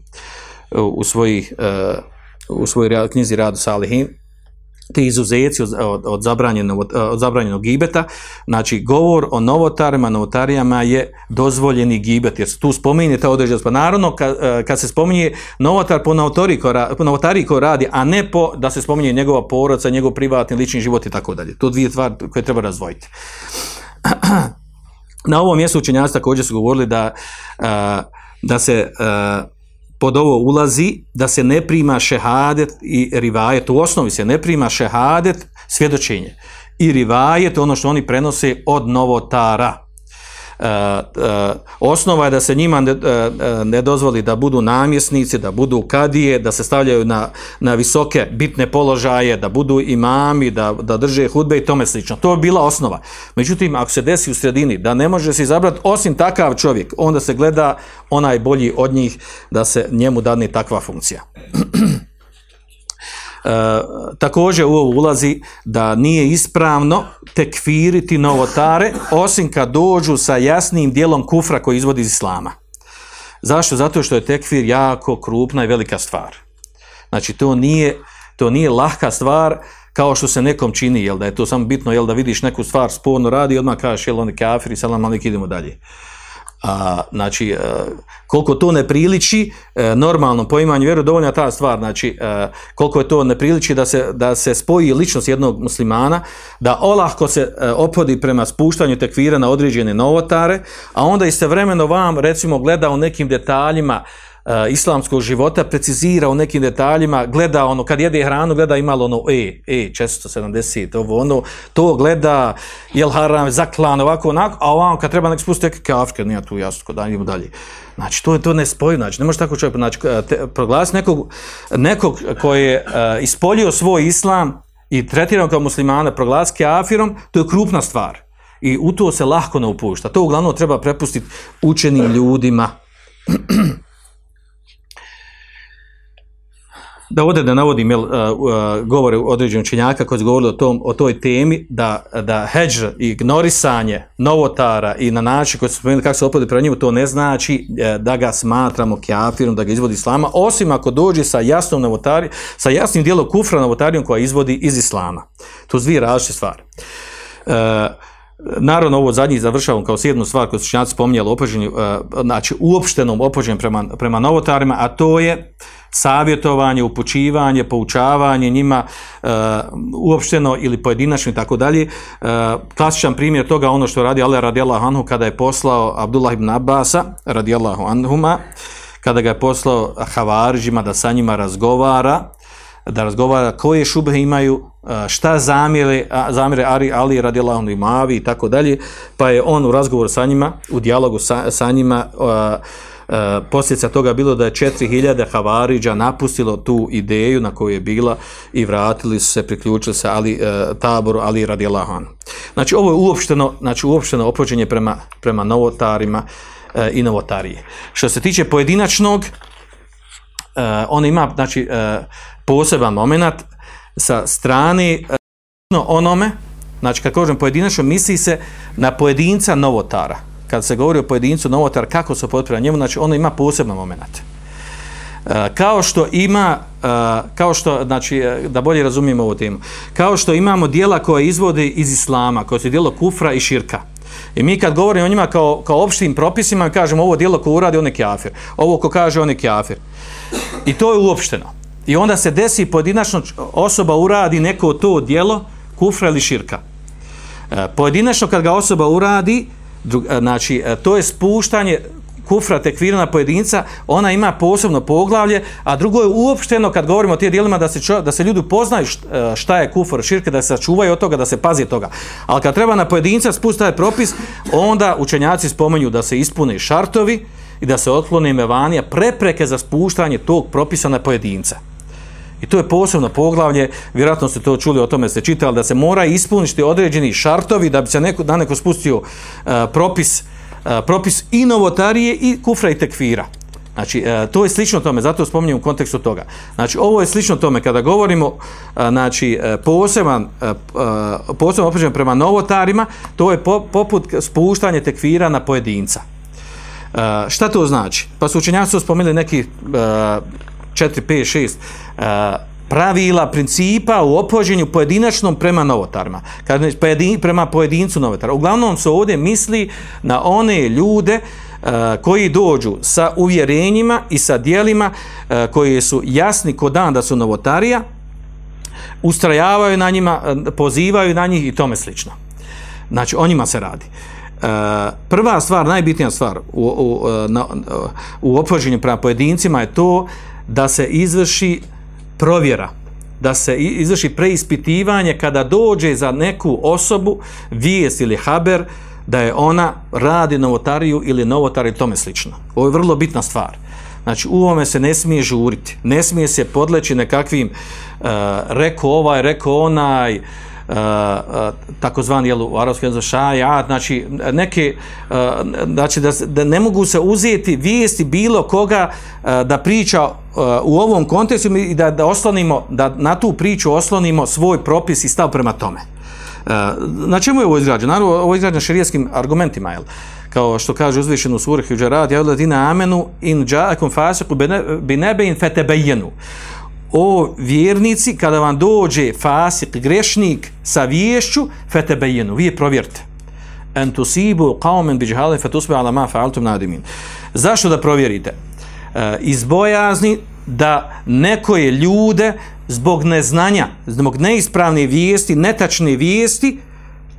u, svojih, e, u svojoj knjizi Radu Salihin, ti izuzeci od, od, od, zabranjenog, od zabranjenog gibeta, znači govor o novotarima, novotarijama je dozvoljeni gibet, jer se tu spominje ta određenost. Pa naravno, kad, kad se spominje novotar po novotariji ko, ra, po novotariji ko radi, a ne po da se spominje njegova porodca, njegov privatni, lični život i tako dalje. To dvije stvari koje treba razdvojiti. Na ovom mjestu učenjaci također su govorili da, da se pod ovo ulazi da se ne prima šehadet i rivajet. U osnovi se ne prima šehadet, svjedočenje. I rivajet, ono što oni prenose od novotara. E, e, osnova je da se njima ne, e, ne dozvoli da budu namjesnici, da budu kadije, da se stavljaju na, na visoke bitne položaje, da budu imami, da, da drže hudbe i tome slično. To je bila osnova. Međutim, ako se desi u sredini da ne može se izabrati osim takav čovjek, onda se gleda onaj bolji od njih da se njemu dadne takva funkcija. E, također u ovo ulazi da nije ispravno tekfiriti novotare osim kad dođu sa jasnim dijelom kufra koji izvodi iz islama. Zašto? Zato što je tekfir jako krupna i velika stvar. Znači to nije, to nije lahka stvar kao što se nekom čini, jel da je to samo bitno, jel da vidiš neku stvar sporno radi i odmah kažeš jel oni kafiri, salam alik, idemo dalje. A, znači, e, koliko to ne priliči e, normalnom poimanju vjeru, dovoljna ta stvar, znači, e, koliko je to ne priliči da se, da se spoji ličnost jednog muslimana, da olahko se opodi prema spuštanju tekvira na određene novotare, a onda istovremeno vam, recimo, gleda u nekim detaljima islamskog života, precizira u nekim detaljima, gleda ono, kad jede hranu, gleda imalo ono, e, e, 470, ovo ono, to gleda, jel haram, zaklan, ovako, onako, a ovamo kad treba nek spusti neke kafke, nije tu jasno, kod idemo dalje. Znači, to je to ne spoji, znači, ne može tako čovjek, znači, proglasiti nekog, nekog koji je uh, ispolio svoj islam i tretirao kao muslimana, proglasiti kafirom, to je krupna stvar. I u to se lahko ne upušta. To uglavnom treba prepustiti učenim ljudima. da ovdje da navodim jel, uh, uh, govore određenog učenjaka koji su govorili o, tom, o toj temi da, da heđr i ignorisanje novotara i na način koji su spomenuli kako se opode prema njemu, to ne znači uh, da ga smatramo kjafirom, da ga izvodi islama, osim ako dođe sa jasnom novotari, sa jasnim dijelom kufra novotarijom koja izvodi iz islama. To su dvije različite stvari. Uh, Naravno, ovo zadnji završavam kao sjednu stvar koju su činjaci spominjali opođenju, uh, znači uopštenom opođenju prema, prema novotarima, a to je savjetovanje, upućivanje, poučavanje njima uh, uopšteno ili pojedinačno i tako dalje. Uh, klasičan primjer toga ono što radi Allah radijallahu anhu kada je poslao Abdullah ibn Abbasa radijallahu anhuma, kada ga je poslao Havariđima da sa njima razgovara, da razgovara koje šubhe imaju, šta zamjere, zamjere Ali, Ali radijallahu anhu i tako dalje, pa je on u razgovoru sa njima, u dijalogu sa, sa njima, uh, posljedica toga bilo da je 4000 Havariđa napustilo tu ideju na koju je bila i vratili su se, priključili se Ali, uh, taboru Ali radijallahu. Znači ovo je uopšteno, znači uopšteno opođenje prema, prema novotarima uh, i novotarije. Što se tiče pojedinačnog, on ima znači, poseban moment sa strane uh, onome, znači kad kažem pojedinačno, misli se na pojedinca novotara. Kad se govori o pojedincu novotar, kako se potpira njemu, znači ono ima poseban moment. Uh, kao što ima, uh, kao što, znači, da bolje razumijemo ovu temu, kao što imamo dijela koje izvode iz islama, koje su dijelo kufra i širka. I mi kad govorimo o njima kao, kao opštim propisima, kažemo ovo dijelo ko uradi, on je kjafir. Ovo ko kaže, on je kjafir. I to je uopšteno. I onda se desi pojedinačno osoba uradi neko to dijelo kufra ili širka. E, pojedinačno kad ga osoba uradi, drug, e, znači e, to je spuštanje kufra tekvira na pojedinca, ona ima posebno poglavlje, a drugo je uopšteno kad govorimo o tije dijelima da se, čo, da se ljudi poznaju šta je kufr širke, da se sačuvaju od toga, da se pazi toga. Ali kad treba na pojedinca spustiti taj propis, onda učenjaci spomenju da se ispune šartovi i da se otklone mevanija prepreke za spuštanje tog propisa na pojedinca. I to je posebno poglavlje, vjerojatno ste to čuli, o tome ste čitali, da se mora ispuniti određeni šartovi da bi se neko, da neko spustio uh, propis, uh, propis i novotarije i kufra i tekfira. Znači, uh, to je slično tome, zato spominjem u kontekstu toga. Znači, ovo je slično tome, kada govorimo znači, poseban, poseban opređen prema novotarima, to je po, poput spuštanje tekfira na pojedinca. Šta to znači? Pa su učenjaci su spomenuli neki 4, 5, 6 pravila, principa u opođenju pojedinačnom prema novotarima. Pojedin, prema pojedincu novotara. Uglavnom se ovdje misli na one ljude uh, koji dođu sa uvjerenjima i sa dijelima uh, koji su jasni kod dan da su novotarija, ustrajavaju na njima, pozivaju na njih i tome slično. Znači, o njima se radi. Prva stvar, najbitnija stvar u, u, u opođenju prema pojedincima je to da se izvrši provjera, da se izvrši preispitivanje kada dođe za neku osobu, vijest ili haber, da je ona radi novotariju ili novotar i tome slično. Ovo je vrlo bitna stvar. Znači, u ovome se ne smije žuriti, ne smije se podleći nekakvim uh, reko ovaj, reko onaj, uh, takozvani jel, u arabskom jeziku šajat, znači neke, uh, znači da, da ne mogu se uzeti vijesti bilo koga da priča u ovom kontekstu i da, da oslonimo, da na tu priču oslonimo svoj propis i stav prema tome. Uh, na čemu je ovo izgrađeno? Naravno, ovo je izgrađeno širijskim argumentima, jel? Kao što kaže uzvišeno u suri Huđarat, ja ladina amenu in džakum fasiku bi nebe in fetebejenu. O vjernici, kada vam dođe fasik, grešnik sa viješću, fetebejenu, vi je provjerite. En tusibu qaumen bi fetusbe ala ma fa'altum nadimin. Zašto da provjerite? E, iz bojazni da nekoje ljude zbog neznanja, zbog neispravne vijesti, netačne vijesti,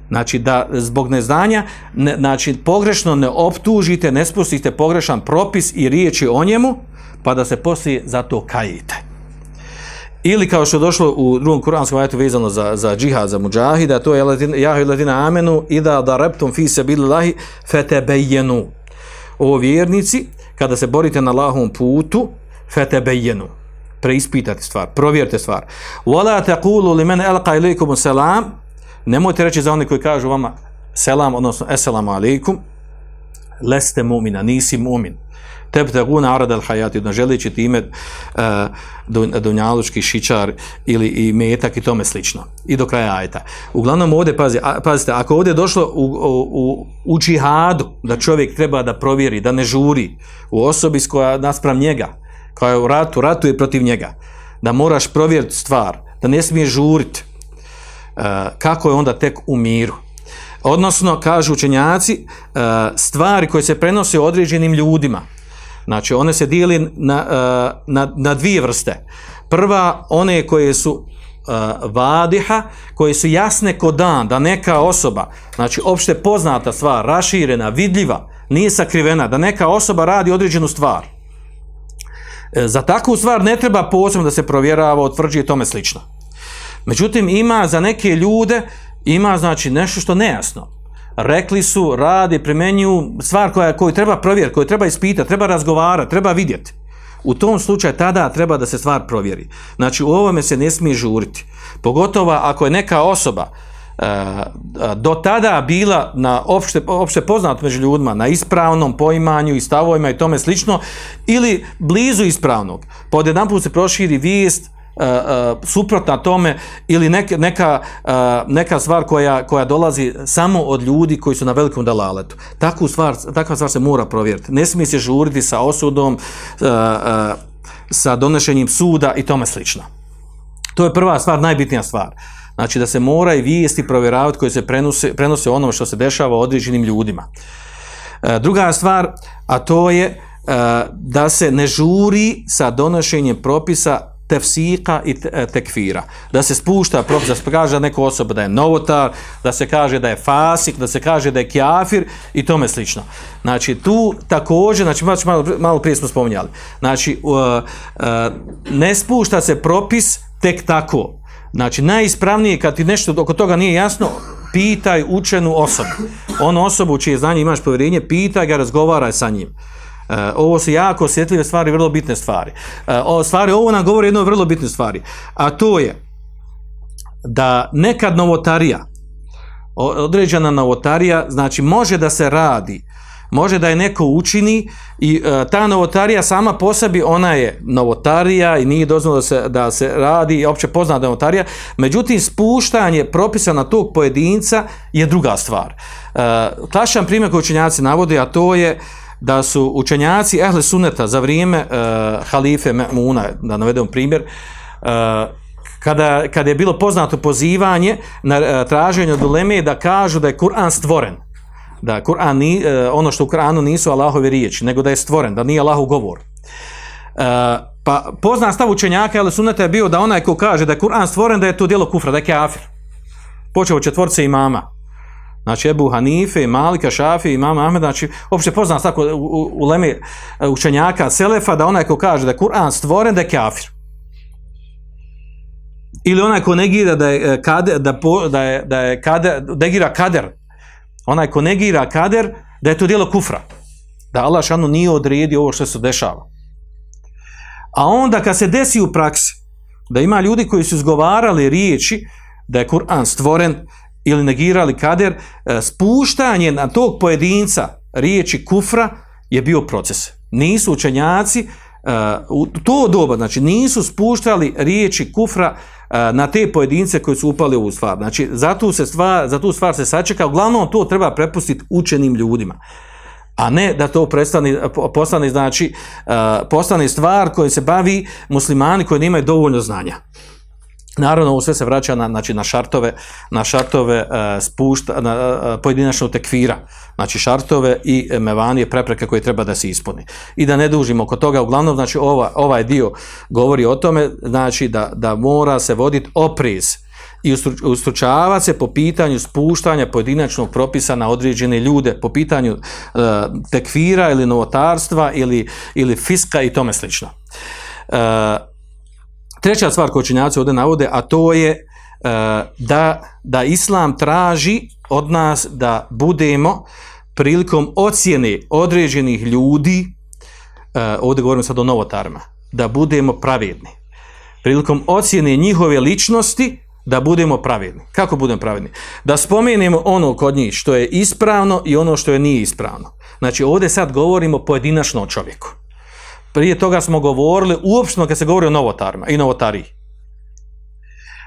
znači da zbog neznanja, ne, znači pogrešno ne optužite, ne spustite pogrešan propis i riječi o njemu, pa da se poslije za to kajite. Ili kao što je došlo u drugom kuranskom ajetu vezano za, za džihad, za muđahida, to je jahu ladina amenu ida da reptum fi se billahi fetebejenu. O vjernici, kada se borite na Allahovom putu, fetebejenu. Preispitate stvar, provjerite stvar. Wala taqulu li men alqa ilaykum salam. Nemojte reći za one koji kažu vama selam, odnosno assalamu alaikum, leste mu'mina, nisi mu'min. Tebtaguna arad al hayati, da želići time uh, dunjalučki šičar ili i metak i tome slično. I do kraja ajeta. Uglavnom ovdje, pazi, a, pazite, ako ovdje je došlo u, u, u, džihadu, da čovjek treba da provjeri, da ne žuri u osobi s koja naspram njega, koja je u ratu, ratuje protiv njega, da moraš provjeriti stvar, da ne smije žuriti, uh, kako je onda tek u miru. Odnosno, kažu učenjaci, uh, stvari koje se prenose određenim ljudima, Znači, one se dijeli na, na, na dvije vrste. Prva, one koje su uh, vadiha, koje su jasne ko dan, da neka osoba, znači, opšte poznata stvar, raširena, vidljiva, nije sakrivena, da neka osoba radi određenu stvar. E, za takvu stvar ne treba posebno da se provjerava, otvrđuje i tome slično. Međutim, ima za neke ljude, ima, znači, nešto što nejasno rekli su, radi, primenjuju stvar koja, koju treba provjeriti, koju treba ispitati, treba razgovarati, treba vidjeti. U tom slučaju tada treba da se stvar provjeri. Znači u ovome se ne smije žuriti. Pogotovo ako je neka osoba e, do tada bila na opšte, opšte poznat među ljudima, na ispravnom poimanju i stavovima i tome slično, ili blizu ispravnog. Pa od jedan put se proširi vijest, Uh, suprotna tome ili neka, neka, neka stvar koja, koja dolazi samo od ljudi koji su na velikom dalaletu. Takvu stvar, takva stvar se mora provjeriti. Ne smije se žuriti sa osudom, uh, sa donošenjem suda i tome slično. To je prva stvar, najbitnija stvar. Znači da se mora i vijesti provjeravati koje se prenose, prenose ono što se dešava određenim ljudima. Druga stvar, a to je da se ne žuri sa donošenjem propisa tefsika i tekfira. Da se spušta propis, da se kaže neko osoba da je novotar, da se kaže da je fasik, da se kaže da je kjafir i tome slično. Znači tu također, znači malo, malo prije smo spominjali, znači uh, uh, ne spušta se propis tek tako. Znači najispravnije kad ti nešto oko toga nije jasno, pitaj učenu osobu. Onu osobu čije znanje imaš povjerenje, pitaj ga, razgovaraj sa njim. Uh, ovo su jako osjetljive stvari, vrlo bitne stvari. Uh, ovo, stvari. Ovo nam govori jedno vrlo bitne stvari. A to je da nekad novotarija, određena novotarija, znači može da se radi, može da je neko učini i uh, ta novotarija sama po sebi, ona je novotarija i nije dozvoljeno da se, da se radi i opće poznata novotarija, međutim spuštanje propisa na tog pojedinca je druga stvar. Uh, klašan primjer koji učenjaci navode, a to je da su učenjaci ehle suneta za vrijeme uh, halife Muna, da navedem primjer, uh, kada, kada je bilo poznato pozivanje na uh, traženje od uleme da kažu da je Kur'an stvoren. Da Kur'an ni, ono što u Kur'anu nisu Allahove riječi, nego da je stvoren, da nije Allahov govor. Pa poznan stav učenjaka ehle suneta je bio da onaj ko kaže da je Kur'an stvoren, da je to djelo kufra, da je kafir. Počeo četvorce imama. Znači Ebu Hanife, Malika, Šafi, Imama Ahmed, znači uopšte poznam tako u, u, u leme učenjaka Selefa da onaj ko kaže da je Kur'an stvoren da je kafir. Ili onaj ko negira da je kader, da, po, da je, da je kader, negira kader, onaj ko negira kader, da je to djelo kufra. Da Allah šanu nije odredio ovo što se dešava. A onda kad se desi u praksi, da ima ljudi koji su izgovarali riječi da je Kur'an stvoren ili negirali kader, e, spuštanje na tog pojedinca riječi kufra je bio proces. Nisu učenjaci e, u to doba, znači nisu spuštali riječi kufra e, na te pojedince koji su upali u stvar. Znači, za tu, se stvar, za tu stvar se sačeka, uglavnom to treba prepustiti učenim ljudima a ne da to prestane, postane, znači, postane stvar koja se bavi muslimani koji nemaju dovoljno znanja. Naravno, ovo sve se vraća na, znači, na šartove, na šartove uh, spušta, na uh, pojedinačnog tekvira, znači šartove i mevanije prepreke koje treba da se ispuni. I da ne dužimo oko toga, uglavnom, znači ova, ovaj dio govori o tome, znači da, da mora se voditi oprez i ustručavati se po pitanju spuštanja pojedinačnog propisa na određene ljude, po pitanju uh, tekvira ili novotarstva ili, ili fiska i tome slično. Uh, Treća stvar koju činjaci ovdje navode, a to je uh, da, da Islam traži od nas da budemo prilikom ocjene određenih ljudi, uh, ovdje govorimo sad o novotarima, da budemo pravedni. Prilikom ocjene njihove ličnosti, da budemo pravedni. Kako budemo pravedni? Da spomenemo ono kod njih što je ispravno i ono što je nije ispravno. Znači ovdje sad govorimo pojedinačno o čovjeku. Prije toga smo govorili uopšteno kad se govori o novotarima i novotariji.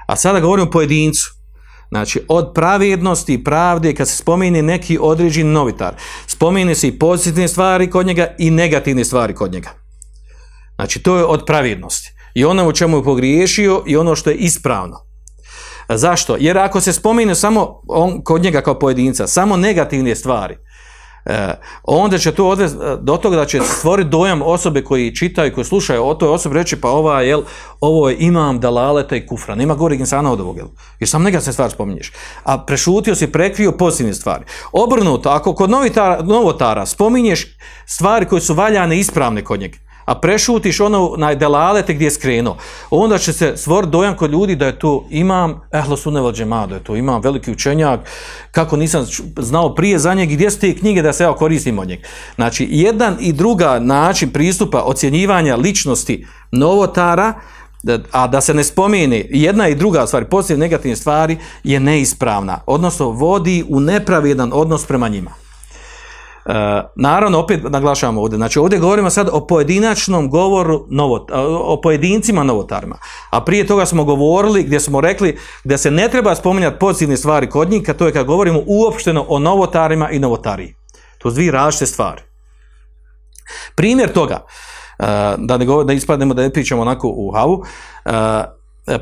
A sada govorimo o pojedincu. Znači, od pravednosti i pravde, kad se spomeni neki određeni novitar, spomeni se i pozitivne stvari kod njega i negativne stvari kod njega. Znači, to je od pravednosti. I ono u čemu je pogriješio i ono što je ispravno. Zašto? Jer ako se spomene samo on, kod njega kao pojedinca, samo negativne stvari, onda će to odvesti e, do toga da će stvoriti dojam osobe koji čitaju, koji slušaju o toj osobi, reći pa ova, jel, ovo je imam dalaleta i kufra, nema gori insana od ovog, jel? Jer sam negativne stvari spominješ. A prešutio si, prekrio pozitivne stvari. Obrnuto, ako kod novitara, novotara spominješ stvari koje su valjane ispravne kod njega, a prešutiš ono na delalete gdje je skrenuo, onda će se stvor dojam kod ljudi da je to imam ehlo suneval džema, da je to imam veliki učenjak, kako nisam znao prije za njeg, gdje su te knjige da se ja koristim od njeg. Znači, jedan i druga način pristupa ocjenjivanja ličnosti novotara, a da se ne spomeni jedna i druga stvar, poslije negativne stvari, je neispravna, odnosno vodi u nepravedan odnos prema njima. Uh, naravno, opet naglašavamo ovdje, znači ovdje govorimo sad o pojedinačnom govoru, novot, o pojedincima novotarima, a prije toga smo govorili gdje smo rekli da se ne treba spominjati pozitivne stvari kod njih, to je kad govorimo uopšteno o novotarima i novotariji. To su dvije različite stvari. Primjer toga, uh, da ne govorimo, da ispadnemo da ne pričamo onako u havu,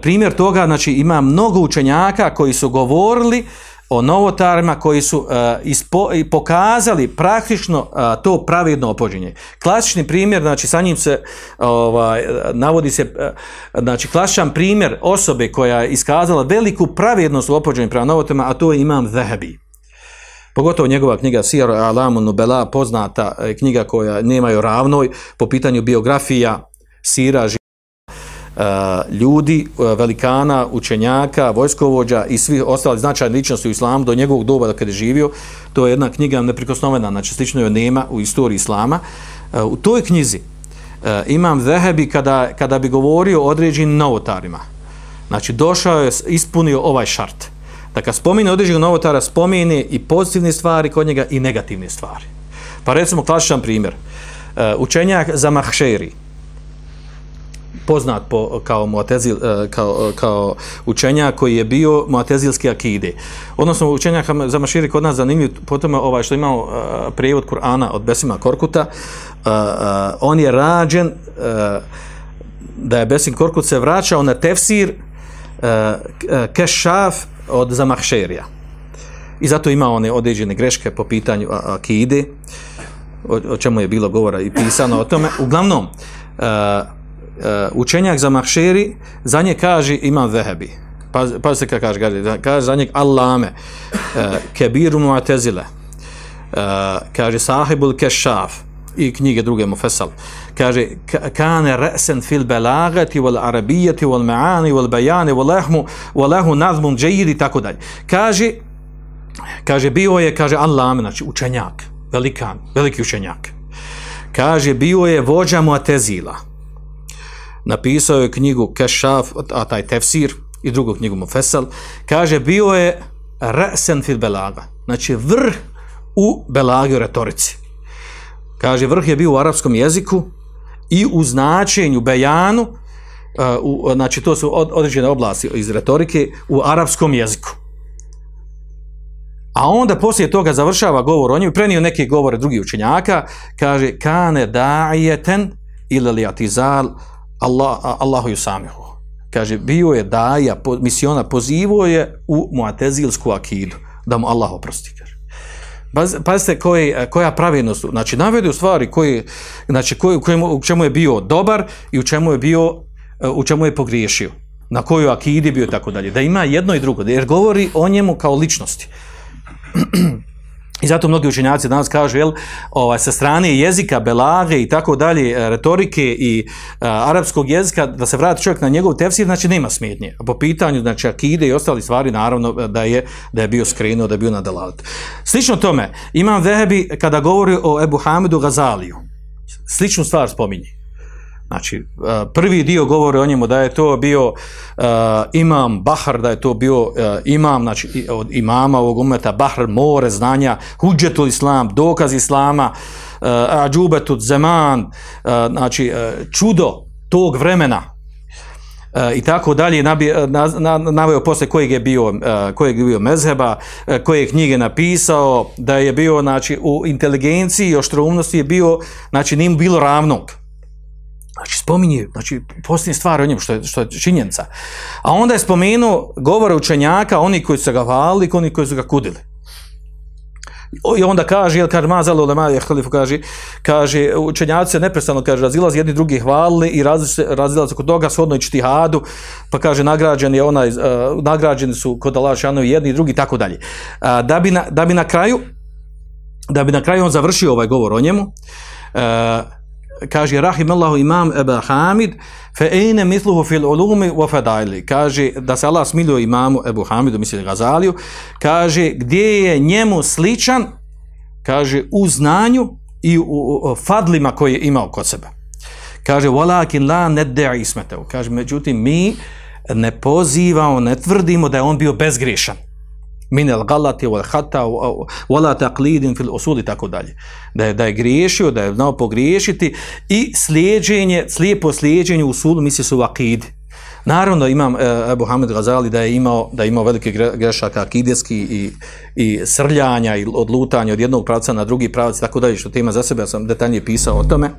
primjer toga, znači ima mnogo učenjaka koji su govorili o novotarima koji su uh, ispo, pokazali praktično uh, to pravedno opođenje. Klasični primjer, znači sa njim se ovaj, navodi se, uh, znači klasičan primjer osobe koja je iskazala veliku pravednost u opođenju prema novotarima, a to je imam Zahabi. Pogotovo njegova knjiga Sir Alamu Nubela, poznata knjiga koja nemaju ravnoj po pitanju biografija, sira, ljudi, uh, velikana, učenjaka, vojskovođa i svih ostalih značajnih ličnosti u islamu do njegovog doba da kada je živio. To je jedna knjiga neprikosnovena, znači slično joj nema u istoriji islama. Uh, u toj knjizi imam Zehebi kada, kada bi govorio o određenim novotarima. Znači došao je, ispunio ovaj šart. Da kad spomine određenog novotara, spomine i pozitivne stvari kod njega i negativne stvari. Pa recimo klasičan primjer. Učenjak za mahšeri poznat po, kao, muatezil, e, kao, kao učenja koji je bio muatezilski akide. Odnosno učenjak za maširi kod nas zanimljiv potom ovaj što imao uh, prijevod Kur'ana od Besima Korkuta. On je rađen da je Besim Korkut se vraćao na tefsir kešaf od Zamahšerija. I zato ima one određene greške po pitanju akide, o, čemu je bilo govora i pisano o tome. Uglavnom, učenjak za mahšeri, za nje kaže imam vehebi. Pa, pa se kaže, kaže, kaže za njeg Allame, uh, kebiru muatezile, uh, kaže sahibul kešaf, i knjige druge mu fesal. Kaže, kane resen fil belagati wal arabijati wal maani wal bajani wal lehmu wal lehu nazmun džajiri, tako dalje. Kaže, kaže, bio je, kaže, Allah, znači učenjak, velikan, veliki učenjak. Kaže, bio je vođa Muatezila. Napisao je knjigu Kešaf, a taj tefsir, i drugu knjigu Mufesal. Kaže, bio je resen fil belaga. Znači, vrh u belagi u retorici. Kaže, vrh je bio u arapskom jeziku i u značenju, bejanu, uh, u, znači to su od- određene oblasti iz retorike u arapskom jeziku. A onda poslije toga završava govor o njemu, prenio neke govore drugih učenjaka, kaže, kane dajeten ili li atizal Allah, Allahu yusamihu. Kaže, bio je daja, misiona, pozivo je u muatezilsku akidu, da mu Allah oprosti, kaže. Paz- Pazite koje, koja pravilnost, znači navede u stvari koji, znači koji, u, čemu je bio dobar i u čemu je bio, u čemu je pogriješio, na kojoj akidi bio i tako dalje, da ima jedno i drugo, jer govori o njemu kao ličnosti. I zato mnogi učenjaci danas kažu, jel, ovaj, sa strane jezika, belage i tako dalje, e, retorike i a, arapskog jezika, da se vrati čovjek na njegov tefsir, znači nema smetnje. Po pitanju, znači, akide i ostali stvari, naravno, da je, da je bio skrenuo, da je bio na. Slično tome, imam Vehebi kada govori o Ebu Hamidu Gazaliju. Sličnu stvar spominje. Znači, e, prvi dio govori o njemu da je to bio uh, imam Bahar, da je to bio uh, imam, znači od imama ovog umeta, Bahar, more znanja, huđetul islam, dokaz islama, ađubetul zeman, znači čudo tog vremena, i tako dalje naveo posle kojeg je bio kojeg je bio mezheba, koje je knjige napisao, da je bio znači u inteligenciji i oštroumnosti je bio, znači nije bilo ravnog. Znači, spominje, znači, posljednje stvari o njemu, što je, što je činjenica. A onda je spomenuo govore učenjaka, oni koji su ga valili, oni koji su ga kudili. I onda kaže, jel, kaže, mazalo je halifu, kaže, kaže, učenjaci se neprestano, kaže, razilazi, jedni drugi hvalili i se kod toga, shodno i čtihadu, pa kaže, nagrađen je onaj, uh, nagrađeni su kod Allah šanu jedni i drugi, tako dalje. A, da, bi na, da bi na kraju, da bi na kraju on završio ovaj govor o njemu, uh, kaže rahimallahu imam Eba Hamid fe ejne misluhu fil ulumi wa fadaili kaže da se Allah smilio imamu Ebu Hamidu misli Gazaliju kaže gdje je njemu sličan? Kaže u znanju i u, u, fadlima koje je imao kod sebe. Kaže walakin la nedda'i ismetehu. Kaže međutim mi ne pozivamo ne tvrdimo da je on bio bezgrešan min al galati wal khata wala taqlidin fil usul tako dalje. Da je da je griješio da je znao pogriješiti i slijeđenje slijepo slijeđenje u usulu misli su u akidi. Naravno imam e, Ebu Hamed Gazali da je imao da je imao velike gre- grešaka akideski i, i srljanja i odlutanja od jednog pravca na drugi pravac tako dalje što tema za sebe ja sam detaljnije pisao o tome.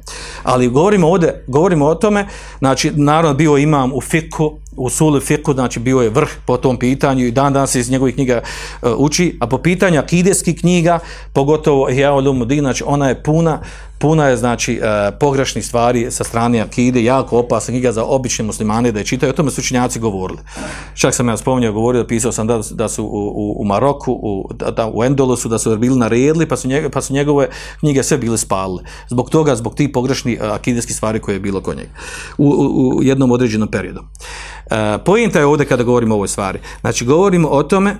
Ali govorimo ovdje govorimo o tome znači naravno bio imam u fiku u sulu fiku znači bio je vrh po tom pitanju i dan danas iz njegovih knjiga uh, uči. A po pitanju akideskih knjiga pogotovo ja Ulumuddin znači ona je puna puna je znači uh, pogrešnih stvari sa strane akide, jako opasna knjiga za obične muslimane da je čitaju, o tome su učinjaci govorili. Čak sam ja spominjao, govorio, pisao sam da, da su u, u, u Maroku, u, da, u Endolusu, da su bili naredili, pa su, njega, pa su njegove knjige sve bile spalile. Zbog toga, zbog tih pogrešnih uh, akideskih stvari koje je bilo kod njega u, u, u jednom određenom periodu. Uh, pojenta je ovdje kada govorimo o ovoj stvari. Znači, govorimo o tome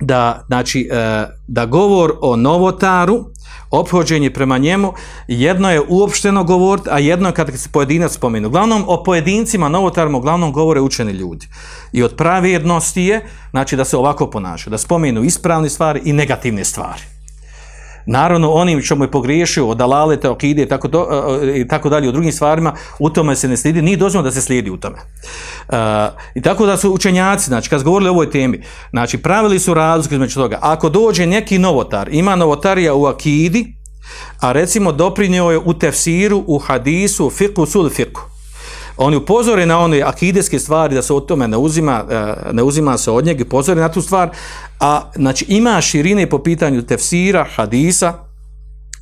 da, znači, e, da govor o novotaru, ophođenje prema njemu, jedno je uopšteno govoriti, a jedno je kada se pojedinac spomenu. Uglavnom, o pojedincima, novotarima, uglavnom govore učeni ljudi. I od pravjednosti je, znači, da se ovako ponašaju, da spomenu ispravne stvari i negativne stvari. Naravno, onim što mu je pogriješio od alalete, okide i tako, do, i tako dalje, u drugim stvarima, u tome se ne slijedi, nije dozvoljeno da se slijedi u tome. Uh, I tako da su učenjaci, znači, kad su govorili o ovoj temi, znači, pravili su razliku između toga. Ako dođe neki novotar, ima novotarija u akidi, a recimo doprinio je u tefsiru, u hadisu, u fiku, sul fiku. Oni upozore na one akideske stvari da se od tome ne uzima, ne uzima se od njega i pozore na tu stvar, a znači ima širine po pitanju tefsira, hadisa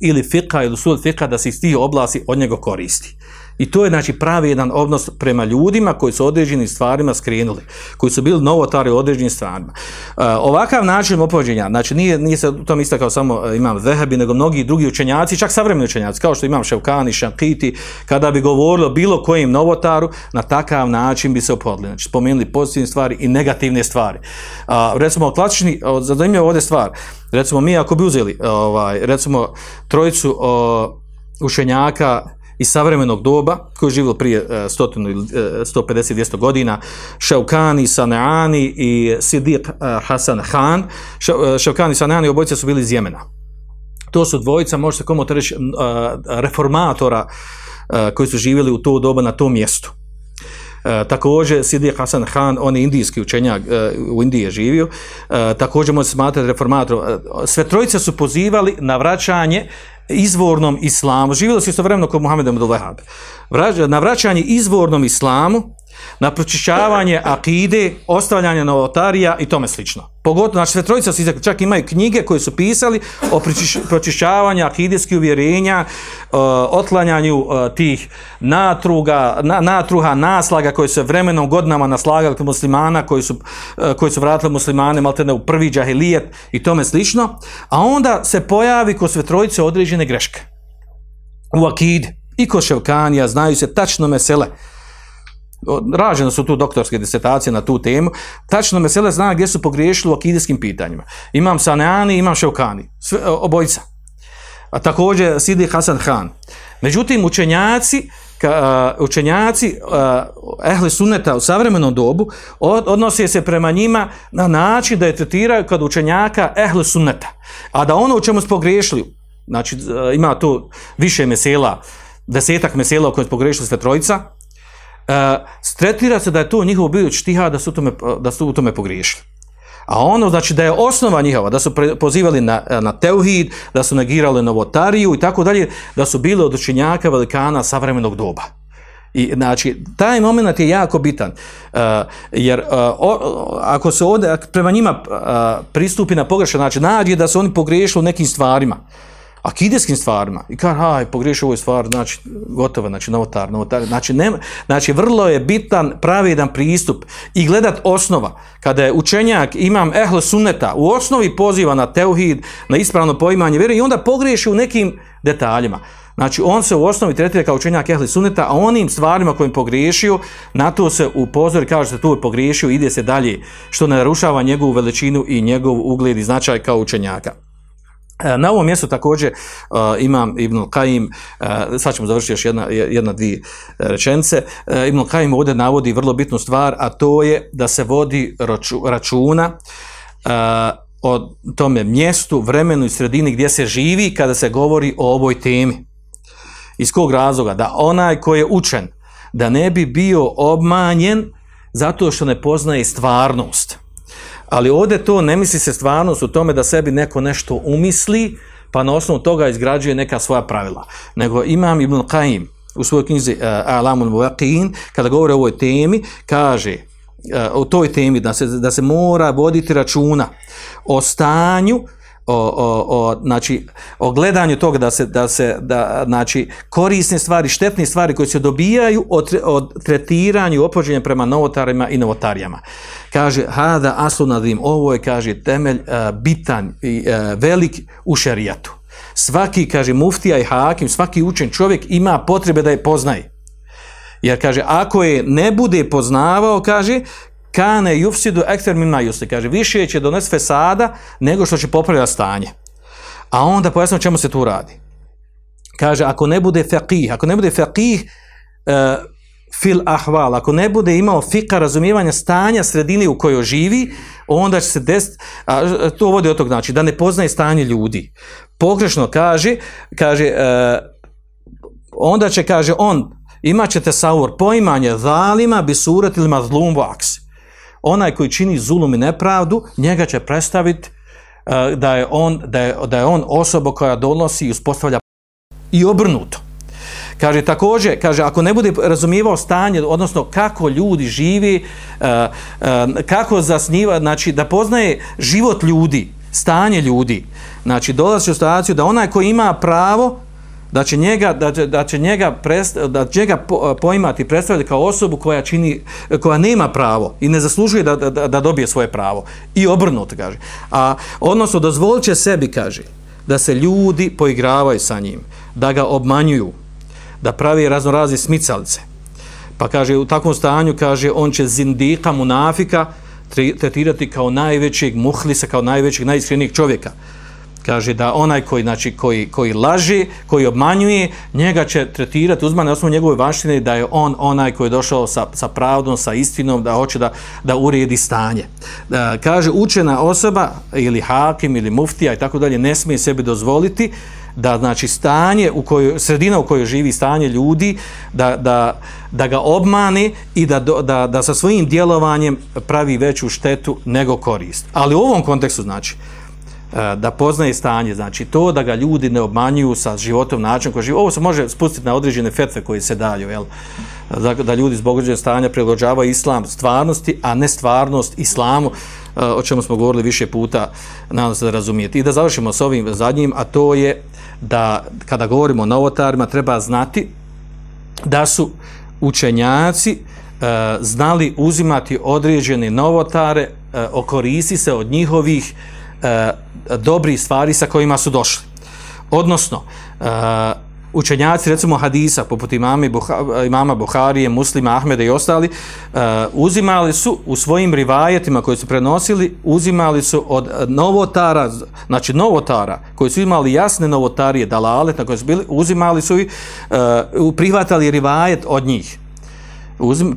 ili fika ili sud fika da se iz tih oblasti od njega koristi. I to je znači pravi jedan odnos prema ljudima koji su određenim stvarima skrenuli, koji su bili novotari u određenim stvarima. E, ovakav način opođenja, znači nije, nije se u tom istakao samo e, imam Vehebi, nego mnogi drugi učenjaci, čak savremeni učenjaci, kao što imam Ševkani, Šankiti, kada bi govorilo bilo kojem novotaru, na takav način bi se opodili. Znači spomenuli pozitivne stvari i negativne stvari. A, recimo, klasični, zanimljiva ovdje stvar, recimo mi ako bi uzeli, ovaj, recimo, trojicu o, učenjaka iz savremenog doba, koji je živio prije e, 100 ili e, 150-200 godina, Šaukani, Saneani i Sidiq e, Hasan e, Šaukani i Saneani obojice su bili iz Jemena. To su dvojica, može se komu reći, e, reformatora e, koji su živjeli u to doba na tom mjestu. E, također Sidiq Hasan Khan, on je indijski učenjak, e, u Indiji je živio, e, također može se smatrati reformatorom. E, Sve trojice su pozivali na vraćanje izvornom islamu. Živjeli su istovremeno kod Muhammeda Abdul Na vraćanje izvornom islamu, na pročišćavanje akide, ostavljanje novotarija i tome slično. Pogotovo, znači sve trojica su čak imaju knjige koje su pisali o pročiš- pročišćavanju akideskih uvjerenja, uh, otklanjanju uh, tih natruga, na, natruha, naslaga koje su vremenom godinama naslagali kod muslimana, koji su, uh, koji su vratili muslimane maltene u prvi džahilijet i tome slično, a onda se pojavi kod sve trojice određene greške. U akidi. I kod Ševkanija, znaju se tačno mesele, rađene su tu doktorske disertacije na tu temu, tačno mesele zna gdje su pogriješili u akidijskim pitanjima. Imam Saneani, imam Ševkani, sve, obojica. A također Sidi Hasan Khan. Međutim, učenjaci, učenjaci ehli suneta u savremenom dobu od, odnose se prema njima na način da je tretiraju kod učenjaka ehli sunneta. A da ono u čemu su pogriješili, znači ima tu više mesela, desetak mesela u kojem su pogriješili sve trojica, uh, tretira se da je to njihov bio štiha da su, tome, da su u tome pogriješili. A ono znači da je osnova njihova, da su pozivali na, na teuhid, da su negirali novotariju i tako dalje, da su bili od učenjaka velikana savremenog doba. I znači, taj moment je jako bitan, uh, jer uh, o, ako se ovdje, prema njima uh, pristupi na pogrešan način, nađe da su oni pogriješili u nekim stvarima, akideskim stvarima i kaže, aj, pogriješio ovu stvar, znači, gotovo, znači, novotar, novotar, znači, nema, znači, vrlo je bitan, pravedan pristup i gledat osnova, kada je učenjak, imam ehle sunneta, u osnovi poziva na teuhid, na ispravno poimanje vjere i onda pogriješi u nekim detaljima. Znači, on se u osnovi tretira kao učenjak ehli sunneta, a onim stvarima kojim pogriješio, na to se upozori, kaže se tu je pogriješio, ide se dalje, što ne narušava njegovu veličinu i njegov ugled i značaj kao učenjaka. Na ovom mjestu također uh, imam Ibn Qaim, uh, sad ćemo završiti još jedna, jedna dvije rečence, uh, Ibn Qaim ovdje navodi vrlo bitnu stvar, a to je da se vodi raču, računa o tome mjestu, vremenu i sredini gdje se živi kada se govori o ovoj temi. Iz kog razloga? Da onaj koji je učen, da ne bi bio obmanjen zato što ne poznaje stvarnost. Ali ovdje to ne misli se stvarnost u tome da sebi neko nešto umisli, pa na osnovu toga izgrađuje neka svoja pravila. Nego imam Ibn Qaim u svojoj knjizi uh, Alamul Muwaqin, kada govori o ovoj temi, kaže uh, o toj temi da se, da se mora voditi računa o stanju o, o, o, znači, o gledanju toga da se, da se da, znači, korisne stvari, štetne stvari koje se dobijaju od, od tretiranju opođenja prema novotarima i novotarijama. Kaže, hada aslu nadim, ovo je, kaže, temelj uh, bitan i uh, velik u šerijatu. Svaki, kaže, muftija i hakim, svaki učen čovjek ima potrebe da je poznaje. Jer, kaže, ako je ne bude poznavao, kaže, kane jufsidu ekter mimma yusli, kaže, više će donesti fesada nego što će popravljati stanje. A onda pojasnimo čemu se tu radi. Kaže, ako ne bude faqih, ako ne bude faqih uh, fil ahval, ako ne bude imao fika razumijevanja stanja sredine u kojoj živi, onda će se desiti, to vodi od tog znači, da ne poznaje stanje ljudi. Pogrešno kaže, kaže, uh, onda će, kaže, on, imat ćete saur, poimanje zalima bi surat ili mazlum vaks. Onaj koji čini zulum i nepravdu, njega će predstaviti uh, da, je on, da, je, da je on osoba koja donosi i uspostavlja i obrnuto. Kaže također, kaže ako ne bude razumijevao stanje, odnosno kako ljudi živi, uh, uh, kako zasniva, znači da poznaje život ljudi, stanje ljudi. Znači dolazi u situaciju da onaj koji ima pravo da će njega, da da će njega, prest- da će njega po- poimati i predstavljati kao osobu koja čini, koja nema pravo i ne zaslužuje da, da, da dobije svoje pravo. I obrnuto, kaže. A, odnosno, dozvolit će sebi, kaže, da se ljudi poigravaju sa njim, da ga obmanjuju, da pravi raznorazne smicalice. Pa kaže, u takvom stanju, kaže, on će zindika, munafika, tre- tretirati kao najvećeg muhlisa, kao najvećeg, najiskrenijeg čovjeka. Kaže da onaj koji, znači, koji, koji laži, koji obmanjuje, njega će tretirati, uzma na osnovu njegove vaštine da je on onaj koji je došao sa, sa pravdom, sa istinom, da hoće da, da uredi stanje. Da, kaže, učena osoba ili hakim ili muftija i tako dalje ne smije sebi dozvoliti da znači stanje u kojoj, sredina u kojoj živi stanje ljudi, da, da, da ga obmani i da, da, da sa svojim djelovanjem pravi veću štetu nego korist. Ali u ovom kontekstu znači, e, da poznaje stanje, znači to da ga ljudi ne obmanjuju sa životom načinom koji živi. Ovo se može spustiti na određene fetve koje se daju, jel? Da, da ljudi zbog određenog stanja prilagođavaju islam stvarnosti, a ne stvarnost islamu, e, o čemu smo govorili više puta, nadam se da razumijete. I da završimo s ovim zadnjim, a to je da kada govorimo o novotarima treba znati da su učenjaci e, znali uzimati određene novotare, e, okoristi se od njihovih e, dobrih stvari sa kojima su došli. Odnosno, e, učenjaci recimo hadisa poput imama, Buha, imama Buharije, muslima, Ahmeda i ostali, e, uzimali su u svojim rivajetima koji su prenosili, uzimali su od novotara, znači novotara koji su imali jasne novotarije, dalalet na koje su bili, uzimali su i e, prihvatali rivajet od njih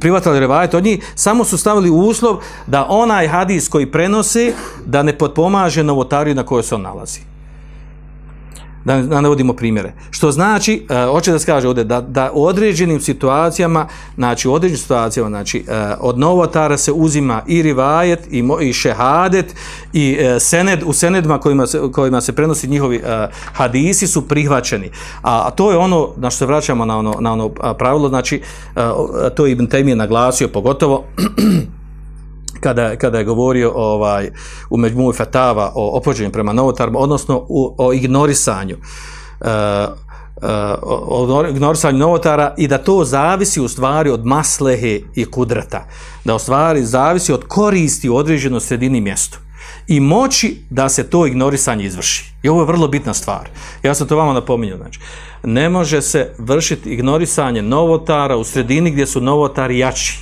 privatali revajet od njih, samo su stavili uslov da onaj hadis koji prenosi, da ne potpomaže novotariju na kojoj se on nalazi. Da, da ne vodimo primjere. Što znači, uh, hoće da se kaže ovdje, da, da u određenim situacijama, znači u određenim situacijama, znači uh, od novotara se uzima i rivajet, i, i šehadet, i uh, sened, u senedima kojima se, kojima se prenosi njihovi hadisi su prihvaćeni. A, to je ono na što se vraćamo na ono, na ono pravilo, znači to je Ibn Taymiye naglasio pogotovo kada, kada je govorio ovaj, u Međmuj Fatava o opođenju prema novotarima, odnosno u, o ignorisanju uh, uh, ignorisanju novotara i da to zavisi u stvari od maslehe i kudrata. Da u stvari zavisi od koristi u određenoj sredini mjestu i moći da se to ignorisanje izvrši. I ovo je vrlo bitna stvar. Ja sam to vama napominjao. Znači, ne može se vršiti ignorisanje novotara u sredini gdje su novotari jači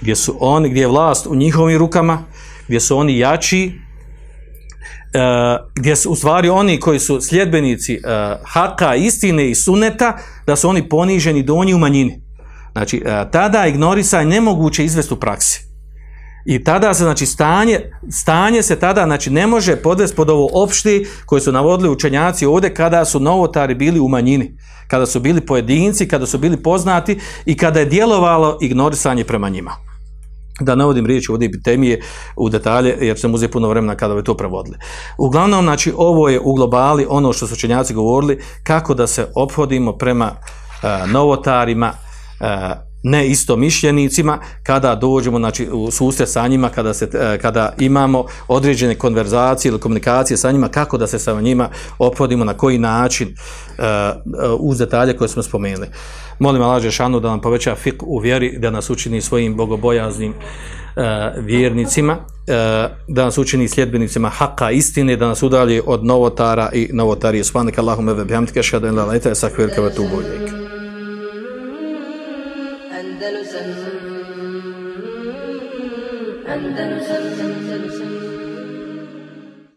gdje su oni, gdje je vlast u njihovim rukama, gdje su oni jači, uh, gdje su u stvari oni koji su sljedbenici uh, haka, istine i suneta, da su oni poniženi donji u manjini. Znači, uh, tada ignorisanje nemoguće izvesti u praksi. I tada se, znači, stanje, stanje se tada, znači, ne može podvesti pod ovo opšti koje su navodili učenjaci ovdje kada su novotari bili u manjini, kada su bili pojedinci, kada su bili poznati i kada je djelovalo ignorisanje prema njima da navodim riječ ovdje temije u detalje, jer sam uzeti puno vremena kada bi to prevodili. Uglavnom, znači, ovo je u globali ono što su učenjaci govorili, kako da se obhodimo prema uh, novotarima, uh, ne isto mišljenicima, kada dođemo znači, u susret sa njima, kada, se, uh, kada imamo određene konverzacije ili komunikacije sa njima, kako da se sa njima obhodimo, na koji način, uh, uz detalje koje smo spomenuli. Molim Allah Žešanu da nam poveća fik u vjeri, da nas učini svojim bogobojaznim vjernicima, da nas učini sljedbenicima haka istine, da nas udalji od novotara i novotarije. Svanika Allahume ve bihamdike, šadu in la lajta, sakvirka ve and the